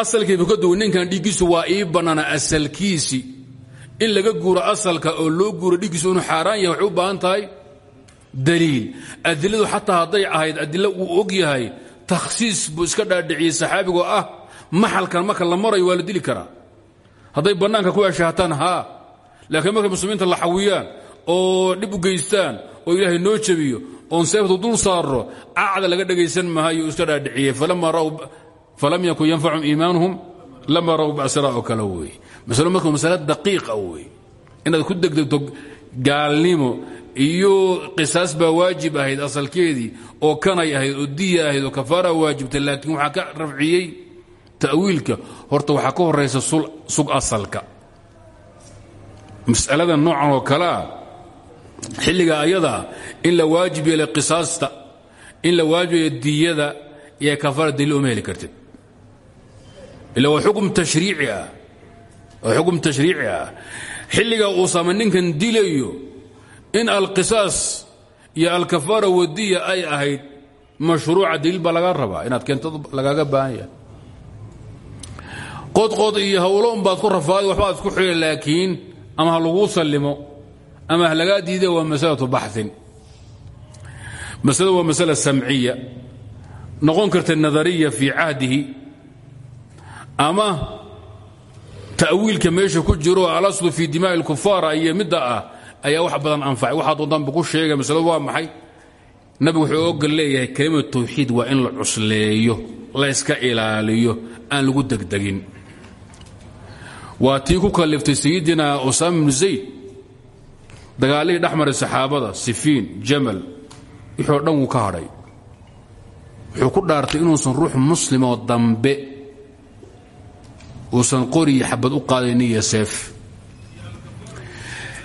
asalkiibu ka duwan ninkan dhiiggiisu waa ii bannaana asalkiisi. In laga guuro asalka oo loo guuro dhiiggiisu inuu xaaraan yahay waxay u baahan tahay daliil. Adiladu xataa hadday ahayd adilo uu og yahay takhsiis buu iska dhaadhiciyey saxaabigoo ah maxalkan marka la marayo waa la dili karaa. Hadday bannaanka ku ashahtaan haa. Laakiin markay muslimiinta la xawiyaan oo dhib u geystaan oo ilaahay noo jebiyo oon seeftu dul saarro acda laga dhegaysan maayo iska dhaadhiciyey falam yakun yanfacum iimaanuhum lama raw basra oo kale masalo marka masale daqiiqa weeye inaad ku degdegto gaalnimo iyo qisaas baa waajib ahayd asalkeedii oo kanay ahayd oo diya ahayd oo kafaara waajibtay laakiin waxaa ka rafciyey ta'wiilka horta waxaa ka horaysa sug asalka mas'alada noocan oo kalea xilliga ayadaa in la waajib yeelay qisaasta in la waajib yeelay diyada iyo kafaara daliil uma heli kartid ila waa xukm tashriici ah xilliga uu saama dilayo in alqisaas iyo alkafaara wadiya ay ahayd mashruuca daliil baa laga inaad keento lagaaga baahan yahay. Qodqod iyo hawlo unbaad ku rafaaday waxbaad isku xidhi laakiin ama ha laguu ama ha lagaa waa masalatu baxin masaladu waa masala samciya. Noqon karta nadariya fii cahdihi ama ta'wiilka meesha ku jiro alaslu fii dimaa'i اlkufaara iyo midda ah ayaa wax badan anfacay. Waxaa doontaanba ku sheega masaladu waa maxay? Nabigu wuxuu ogal leeyahay kelimad tawxiid waa in la cusleeyo la yska ilaaliyo aan lagu degdegin. Waa tii ku kaliftay sayidina usaama ibnu zayd dagaalihii dhex maray saxaabada sifiin jamal wixoo dhan wuu ka hadhay. Wuxuu ku dhaartay inuusan ruux muslimoo dambe uusan qoriyi xabad u qaadayni iyo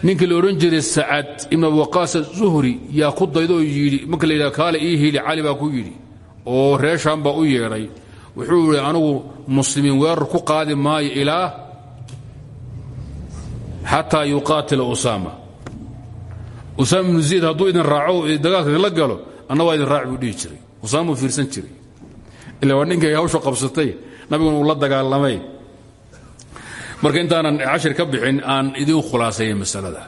ninkii la jiray sacad ibn abuwaqaas azuhri yaa ku daydo oo yidhi marka la yidhaha kaale ii hili cali baa ku yidhi oo reeshaan baa u yeedhay. Wuxuu yidhi anigu muslimiin weerar ku qaadi maayo ilaa xataa yuqaatila usaama. Usaama ibnu zayd hadduu idin dagaalka la galo anna waa idin raaci buu dhihi jiray. Usaamuu fiirsan jiray. Ila waa ninkay hawsha qabsatay nabiguna uu la dagaalamay marka intaanan cashir ka bixin aan idiin khulaaseeya masalada.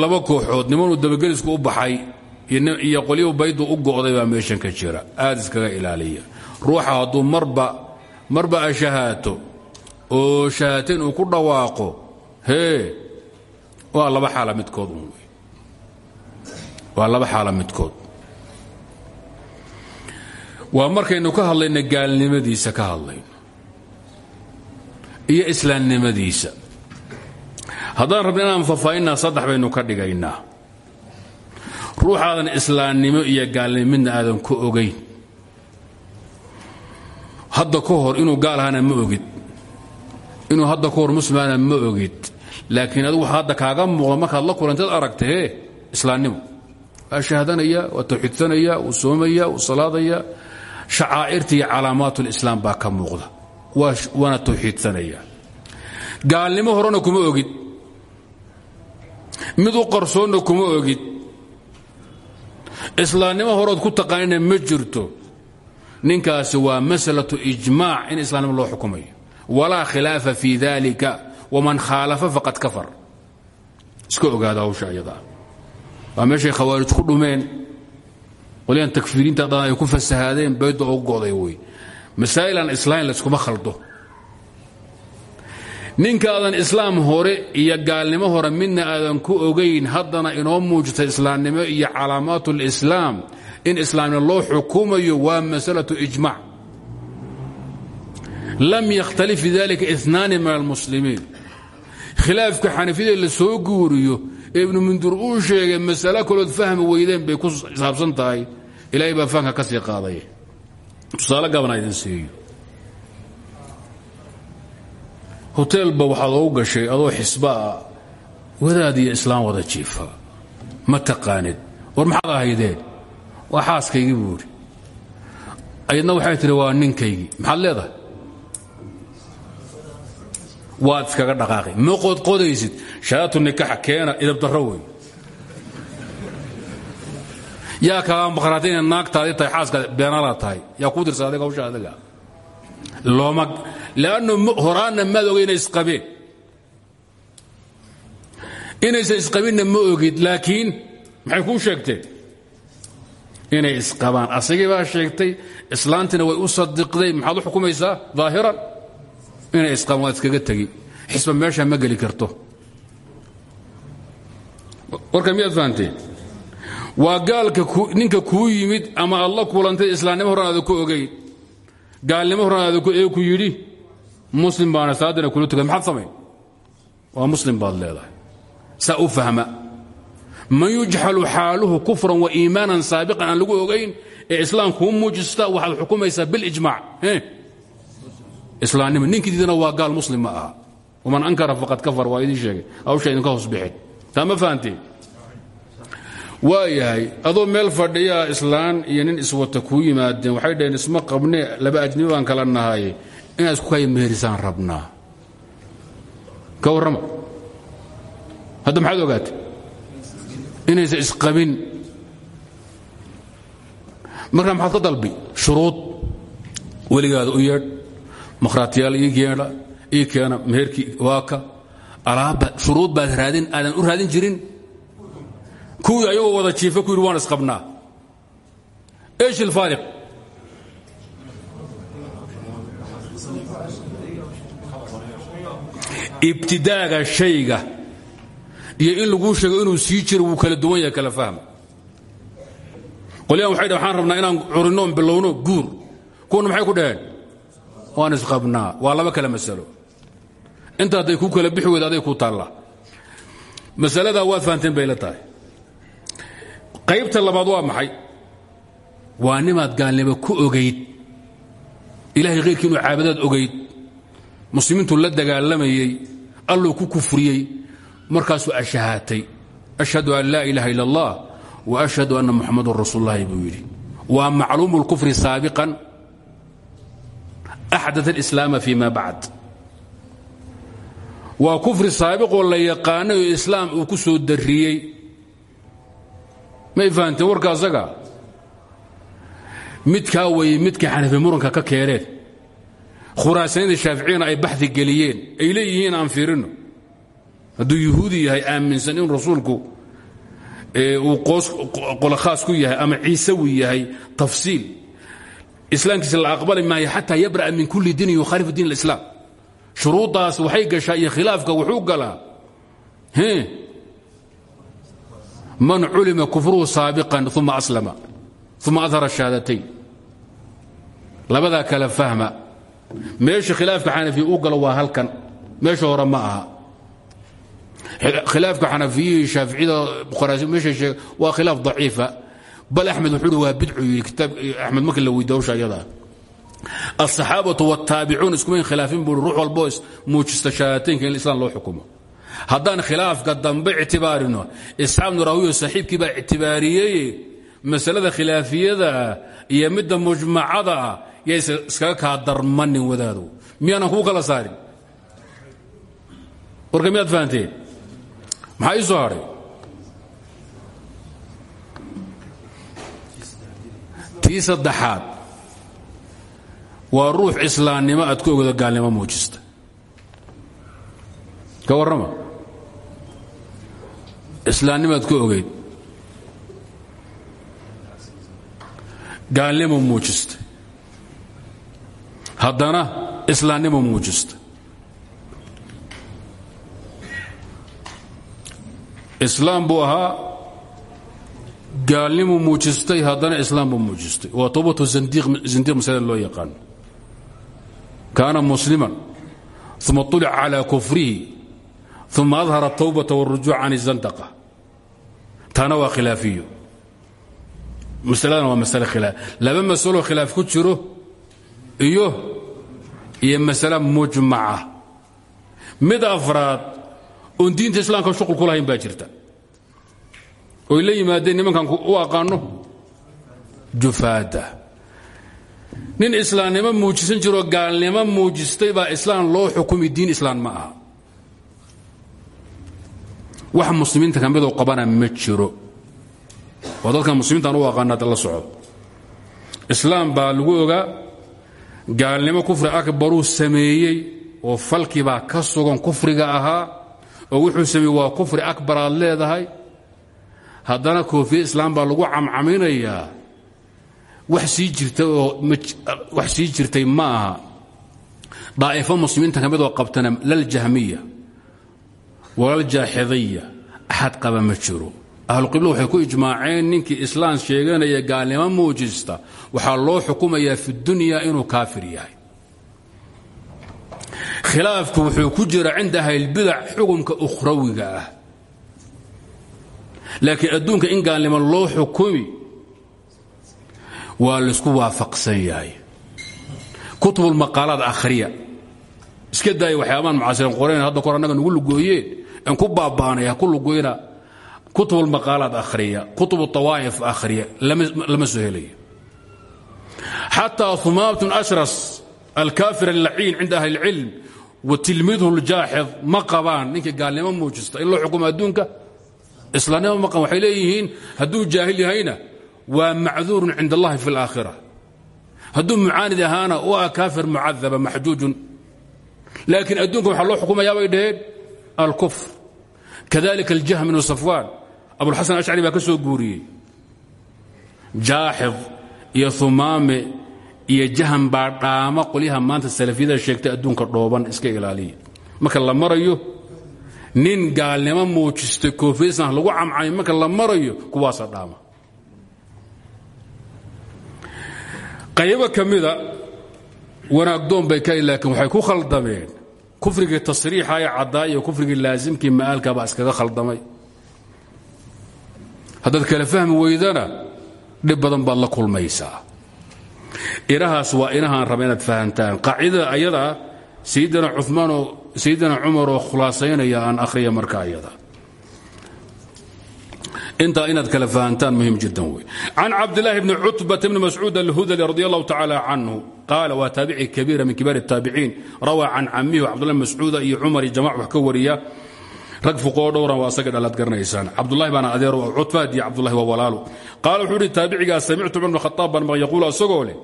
Laba kooxood nimanuu dabagelisku u baxay iyo qolyu baydu u go'day baa meeshan ka jira. Aad iskaga ilaaliya. Ruuxa hadduu marba marba a shahaato oo shahaateen uu ku dhawaaqo hee waa laba xaala midkood un waa laba xaala midkood. Waa markaynu ka hadlayna gaalnimadiisa ka hadlayno iyo islaamnimadiisa. Haddaan rabna inaan faahfaahinnaa saddex baynu ka dhigaynaa. Ruuxaadan islaamnimo iyo gaalnimo aadan ku ogayn hadda ka hor inuu gaal ahaana ma ogid. Inuu hadda ka hor muslimaana ma ogid. Laakiin adigu waxa hadda kaaga muuqda markaad la kulantaed aragta hee islaamnimo. Waa shahaadanaya waa tawxiidsanaya wuu soomaya wuu salaadaya shacaa'irta iyo calaamaat lislaam baa ka muuqda waana tawxiidsanaya. Gaalnimo horena kuma ogid. Mid u qarsoonna kuma ogid. Islaamnimo horood ku taqaanina ma jirto. Ninkaasi waa masalatu ijmaac in islaamnimo loo xukumayo. Walaa khilaafa fi dalika waman khaalafa faqad kafar. Iska ogaada hawsha ayadaa waa meeshay khawaarij ku dhumeen. Qolyahan takfiiriinta dhan ay ku fasahaadeen bayda oo go'day wey masaa'ilan islaam layskuma khaldo. Ninkaadan islaam hore iyo gaalnimo hore midna aadan ku ogayn haddana inoo muujita islaamnimo iyo calaamaat lislaam in islaamnimo loo xukumayo waa masalatu ijmac lam yakhtalif fi dalika inaani min almuslimiin. Khilaafka xanafiyada la soo guuriyo ee ibnu mundur uu sheegay masalo kalood fahmi weydeen bay ku saabsan tahay. Ilaahay baa fahamka ka sii qaaday tusaale gabana idin siiyo. Hoteelba waxaad ogu gashay adoo xisbaa wadaad iyo islaam wada jiifa. Ma taqaanid. War maxaad ahaydeen? Waa xaaskaygii buuri ayadna waxay tihi waa ninkaygii. Maxaad leedahay? Waad iskaga dhaqaaqi. Ma qodqodaysid shahaadatu nikaxa keena idabdarro wey yaa kaaga maqhraata inay naagtaadii tahay xaaskaad beenalaa tahay. Yaa kuu dirsa adiga hawsha adiga. Looma lanno horaanna maad oga inay isqabeen inaysan isqabinna ma ogid laakiin maxay kuu sheegteen inay isqabaan. Asagii baa sheegtay islaantina way u sadiqday maxaad u xukumaysaa? Daahiran inay isqabaan waad iskaga tegi. Xisba meesha ma geli karto. Warka miyaad fahanteen waa gaalka ninka kuu yimid ama aad la kulantay islaamnimo horan aada ku ogayn gaalnimo horan aada ku yidhi muslim baana salaadana kula tukad maxaad samayn? Waa muslim baad leedahay. Saa u fahma. Man yujxalu xaaluhu kufran wa iimaanan saabiqan aan lagu ogayn ee islaam kuu muujista waxaad xukumaysaa bilijmac islaamnimo ninkiidina waa gaal muslim ma aha. Waman ankara faqad kafar waa idiin sheegay. Hawsha idinka hoos bixin. Taa ma fahanteen waa yahay adoo meel fadhiyaa islaan iyo nin iswata kuu yimaadeen waxay dhaheen isma qabne laba ajnabi baan kala nahaye inaad isku kay meherisaan rabnaa. Ka warrama. Hadda maxaad ogaatay? Inaysan isqabin markaa maxaad ka dalbi? Shuruud. Weligaada u yeedh. Makhraatiyaal ii yeedha ii keena meherkii waaka. Alaabba shuruud baad raadin aadan u raadin jirin kuwii ayagoo wada jiifa ku yidhi waan eesh ilfaariq ibtidaaga shayga iyo in laguu sheego inuu sii jiro wuu kala duwan yahay kala fahma qolyahan waxay dhh waxaan rabnaa inaan curinoon bilowno guur kuwana maxay ku dhaheen waan isqabnaa waa laba kale masalo inta hadday ku kala bixi weyda aday ku taallaa masaladaa waad qaybta labaad waa maxay? Waa nimaad gaalnimo ku ogayd ilahay khayrkii inuu caabadaad ogayd muslimiintu la dagaalamayey alluu ku kufriyey markaasuu ashahaatay. Ashhadu an laa ilaaha ila allah wa ashhadu anna muxamadun rasuululahi buu yidhi. Waa macluumu اlkufri saabiqan. Axdat alislaama fi ma bacd. Waa kufri saabiqoo la yaqaanay oo uu ku soo darriyey may fahanteen warka asaga? Midkaa weeye midkay xanafi muranka ka keeneen khuraasanida shaaficiyana ay baxdi geliyeen. Ay leeyihiin aan fiirinno hadduu yuhuudi yahay aaminsan in rasuulku uu qolokhaas ku yahay ama ciisawi yahay tafsiil. Islaamkiisa la aqbali maayo xataa yabra'a min kulli diinin yukhaalifu diin اlislaam shuruuddaas waxay gashaa iyo khilaafka wuxuu galaa man culima kufruhu saabiqan uma aslama uma adhara shahaadatayn labadaa kale fahma. Meesha khilaafka xanafiya u galo waa halkan. Meesha hore ma aha. Khilaafka xanafiyihii meeshay sheeg waa khilaaf daciifa. Bal axmed wuxuu hi waa bidcu yidhi kitaab axmed markii la weydiy hawsha ayadaa alsaxaabatu wاtaabicuun iskumayn khilaafin buu ruux walbo muujista shahaadateynka in islam loo xukumo haddaan khilaafka dambe ictibaarino isxaaq bnu raawiyo saaxiibkii baa ictibaariyey masalada khilaafiyada iyo midda mujmacada ah yay iskaga kaa darmanin wadaadu. Miyaanan kuu kala saarin? Warka miyaad fahanteen? Soo hadhay tii saddexaad. Waa ruux islaamnimo aad ku ogdo gaalnimo muujista ka warrama. Islaamnimo aad ku ogeyd. Gaalnimo muujista. Haddana islaamnimo muujista. Islaam buu ahaa gaalnimu muujistay haddana islaam buu muujistay. Waa towbatu zindiiq masalada loo yaqaano kaana musliman uma طulica calى kufrihi uma adhara الtawbata wاrujuuc can الzandaqa taana waa khilaafiyo masaladana waa masale khilaaf laba masaloo khilaaf ku jiro iyo iyo masale mujmaca mid afraad oon diinta islaamka shuqul ku lahayn baa jirta oy la yimaadeen nimankan u aqaano jufaada nin islaamnimo muujisan jiroo gaalnimo muujistay baa islaam loo xukumi diin islaam ma aha wax muslimiinta ka midoo qabana ma jiro. Oo dadkan muslimiintan u aqaanaad la socdo islaam baa lagu ogaa gaalnimo kufri akbaruu sameeyey oo falkibaa ka sugan kufriga ahaa oo wuxuu sameeyey waa kufri akbar aad leedahay. Haddana koofiye islaam baa lagu camcaminayaa. Wax sii jirta oo wax sii jirtay ma aha. Daa'ifo muslimiinta ka midoo qabtana laljahmiya walaljaaxidiya axad qaba ma jiro. Ahluqiblo waxay ku ijmaaceen ninkii islaam sheeganaya gaalnimo muujista waxaa loo xukumayaa fi dunya inuu kaafir yahay. Khilaafku wuxuu ku jira cinda ahlilbidac xukumka ukhrawiga ah. Laakiin adduunka in gaalnimo loo xukumi waa laysku waafaqsan yahay. Kutubulmaqaalaad akhriya. Iska daaya waxyaabaan mucaasirin qorayn hadda kor annaga lugooyeen en ku baaba'anay ha ku lugoyna kutubulmaqaalaad akhriya kutubu tawaa'if akhriya lama soo helaya xataa humaamtun ashras alkaafir allaciin cinda ahli اlcilm wa tilmidhu اljaaxid ma qabaan ninkii gaalnimo muujista in loo xukumo adduunka islaamnimo ma qaban waxay leeyihiin hadduu jaahil yahayna waa macduurun cinda allahi fi اlaakhira hadduu mucaanid ahaana u ah kaafir mucadaba maxjuujun laakiin adduunka waxaa loo xukumayaa bay dhaheen alkufr kadalika aljahm bnu safwaan abulxasan ashcari baa ka soo guuriyey jaaxid iyo humaame iyo jahan baa dhaama qolyaha maanta salafiyada sheegtay adduunka dhooban iska ilaaliya marka la marayo nin gaalnimo muujistay koofiyasna lagu camcamay marka la marayo kuwaasa dhaama qaybo ka mida wanaagdoon bay ka laakiin waxay ku khaldameen kufrigii tasriixa ee caddaa iyo kufrigii laasimkii ma'aalka baa iskaga khaldamay. Haddaad kala fahmi weydana dhib badan baad la kulmaysaa. Irahaas waa inahaan raba inaad fahantaan. Qaacidada ayadaa sayidina cumaanoo sayidina cumar oo khulaasaynaya aan akhriya marka ayada intaa inaad kala fahantaan muhiim jiddan wey can cabdillaahi bni cutbata bni mascuud alhudali radi allahu tacaala canhu qaala waa taabici kabiira min kibaar الtaabiciin rawaa can camihi cabdullah mascuuda iyo cumar iyo jamac wax ka wariya. Rag fuqoo dhowran waa asaga dhalaad garanaysaan. Cabdulahi baana adeer cutbaad iyo cabdulahi waa walaalo qaala wuxuu ihi taabicigaa samictu cumar bn khataab baan maq yaquulu asagoo leh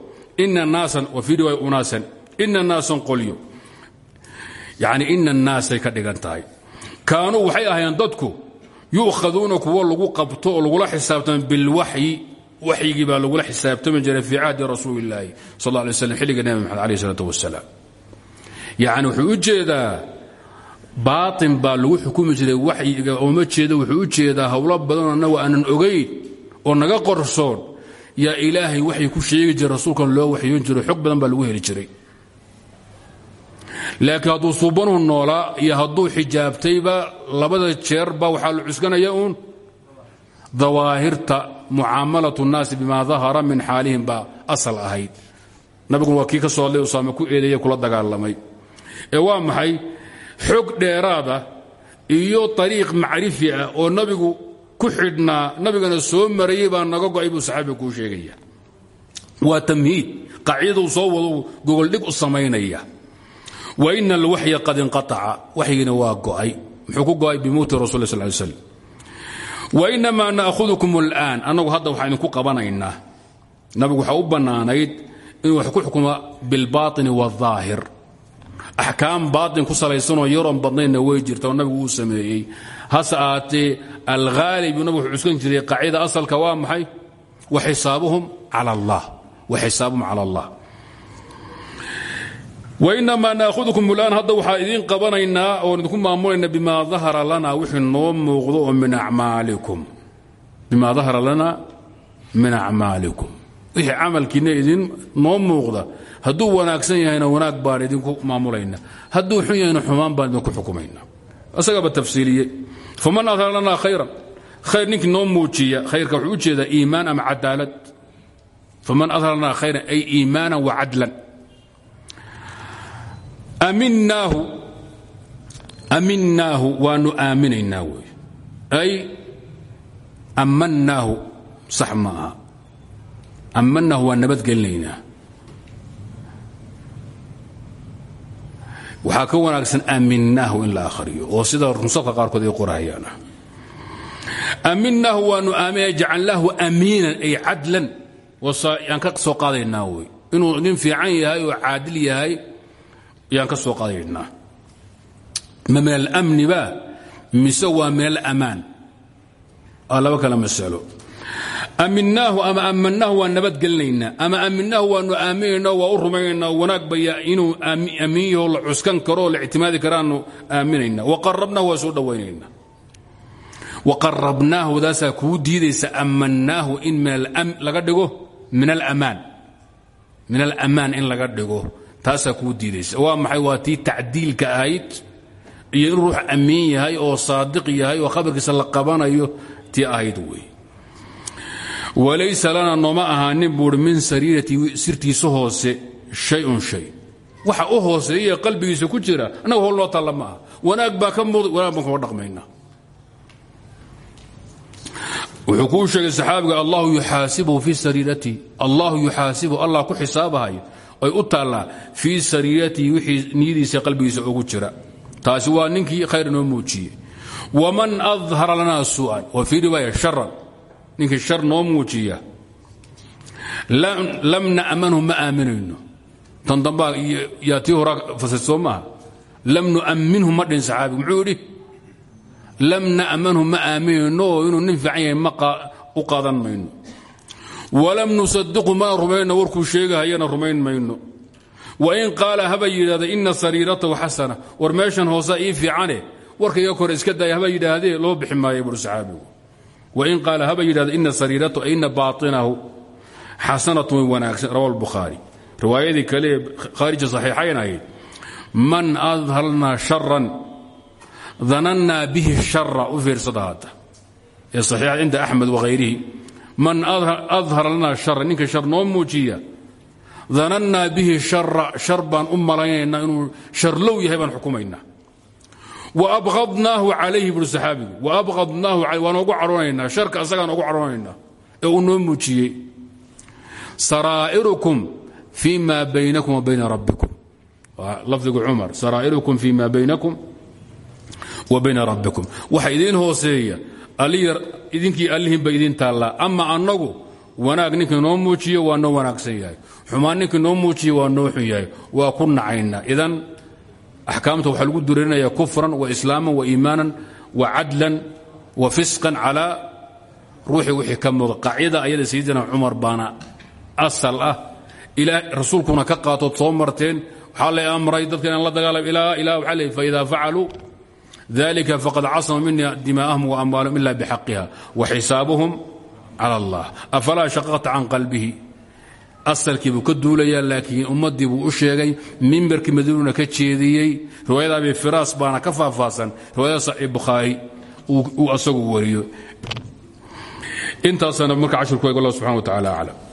ina naasan wa fii riwaaya unaasan ina naasan qolyo. Yacni ina naasay ka dhigan tahay. Kaanuu waxay ahaayeen dadku yu'khaduuna kuwo lagu qabto oo lagula xisaabtamo bilwaxyi waxyigii baa lagula xisaabtami jiray fii cahdi rasuuli illaahi sal alay slam xilliga nebi maxamed alayh isalaatu wasalaam yacni wuxuu u jeedaa baatin baa lagu xukumi jiray waxyiga ooma jeeda wuxuu u jeedaa howlo badanoo annagu aanan ogayn oo naga qorsoon. Yaa ilaahay waxay ku sheegi jiray rasuulkan loo waxyoon jiro xog badan baa lagu heli jiray laakiin hadduu suubanuhu noolaa iyo hadduu xijaabtayba labada jeerba waxaa la cuskanaya uun. Dawaahirta mucaamalatu nnaasi bimaa dahara min xaalihim baa asal ahayd. Nabiguna waa kii ka soo hadlay usaame ku eedeeye kula dagaalamay. Ee waa maxay? Xog dheeraada iyo ariiq macrifi ah oo nabigu ku xidhnaa nabigana soo marayey baa naga go'ay buu saxaabiga kuu sheegaya. Waa tamhiid qaacidaduu soo wado gogoldhig u samaynaya wa ina alwaxya qad inqaaca waxyigiina waa go'ay muxuu ku go'ay bimowti rasul sal ly slam wa inamaa na'hudukum اlآan annagu hadda waxaa idinku qabanaynaa nabigu waxaa u bannaanayd inuu wax ku xukuma bilbaطini wاظaahir axkaam baaطin ku salaysanoo yaroon badnaynna way jirta oo nabigu uu sameeyey hase ahaatee alghaalib nabigu wuxuu cuskan jiray qaacida asalka waa maxay wa xisaabuhum calى اllah wainamaa naahudukum ulaan hadda waxaa idiin qabanaynaa oon idinku maamulaynaa bima dahara lana wixii noo muuqdo oo min acmaalikum. Bima dahara lana min acmaalikum. Wixii camalkiina idin noo muuqda hadduu wanaagsan yahayna wanaag baan idinku maamulayna hadduu xun yahayna xumaan baan idinku xukumayna. Isagaaba tafsiiliye. Faman adhara lana khayran khayr ninkii noo muujiya khayrka wuxuu u iimaan ama cadaalad? Faman adhara lana khayran ay iimaanan wa cadlan aminaahu waanu aaminaynaa wey ay ammannaahu sax ma aha. Ammannaahu waa nabadgelinaynaa waxaa ka wanaagsan aaminaahu in la akhriyo oo sida runsafka qaarkood ay qorahayaan. Aminaahu waanu jacalnaahu amiinan ay cadlan yaan ka soo qaadaynaa wey inuu nin fiican yahay oo caadil yahay yaan ka soo qaadaynaa ma min alamni ba? Mise waa min alamaan laba kale masalo. Aminaahu ama amannaahu waan nabadgelinaynaa ama aminaahu waanu aaminaynaa waa u rumaynaynaa wanaag baya inuu amiin yaho la cuskan karo oo la ictimaadi karaanu aaminaynaa waqarabnaahu waa soo dhowaynaynaa waqarabnaahu daasaa kuu diidaysa amannaahu in laga dhigo min alamaan in laga dhigo taasaa kuu diidaysa. Waa maxay? Waa tii tacdiilka ahayd iyo ruux amiin yahay oo saadiq yahay oo khabarkiisa la qabanayo tii ahayd wey. Walaysa lana nooma ahaanin buuri min sariirati sirtiisa hoose shayun shay. Waxa u hooseeya qalbigiisa ku jira annaga hol noo taalla wanaag baa ka muuqda wanaag baan kuma dhaqmaynaa wuxuu kuu sheegay saxaabiga allahu yuxaasibuhu fii sariiratihi allahu yuxaasibuhu allah ku xisaabahayo ay u taallaa fii sariiratihi wixii niyadiisa qalbigiisa ugu jira. Taasi waa ninkii khayr noo muujiyey. Waman adhara lana suu'an wa fii riwaaya sharan ninkii shar noo muujiya lam na'manhu ma aaminayno. Tan dambaa yaa tii lam nu'amminhu ma dhin saxaabigu muxuu yidhi lam na'manhu ma aaminayno inuu nin fiican yahay ma qaadan mayno walam nusadiqu mana rumayno warkuu sheegahayana rumayn mayno. Wain qaala haba yidhahda ina sariiratahu xasana. War meeshan hoosa ii fiicane warkayga kore iska daaya haba yidhaahdee loo bixi maaya buuri saxaabigu. Wain qaala haba yidhahda ina sariiratahu ina baatinahu xasanatun way wanaagsan. Rawa albukhaari riwaayadii kale khaarija saxiixayn ahayd man adharna sharan danannaa bihi shara u fiirsada hadda man adhara lana shara ninka shar noo muujiya. Danannaa bihi shara shar baan u malaynaynaa inuu sharlow yahay baan xukumaynaa. Wa abqadnaahu calayhi buuri saxaabigu wa abqadnaahu waan ogu cadhoonaynaa sharka asagaan ogu cadhoonaynaa ee uu noo muujiyey. Saraa'irukum fii ma baynakum wa bayna rabbikum. Waa lafdigu idiin hooseeya idinkii allihinba idiin taallaa. Ama annagu wanaag ninkii noo muujiyo waa noo wanaagsan yahay. Xumaan ninkii noo muujiyo waa noo xun yahay. Waa ku nacaynaa idan axkaamta waxaa lagu dureerinaya kufran wa islaaman wa iimaanan wa cadlan wa fisqan calaa ruuxii wixii ka muuqda. Qaacida ayada sayidina cumar baana asal ah. Rasuulkuna ka qaatood soo marteen. Waxaa la amray dadka inaan la dagaalam ilaa ilaa waxaa leey faida facaluu dalika faqad casama mina dimaa'ahum wa amwaalahum ila bixaqiha. Wa xisaabuhum cala allah. Afalaa shaqaqta can qalbihi? Asalkii buu ka duulayaa laakiin ummaddii buu u sheegay mimbarkii madiinuna ka jeediyey riwaayada abi firaas baana ka faahfaahsan riwaayada saxiix bukhaari uu asagu wariyo. Intaasana marka cashirku eeg allah subxana wa tacala aclam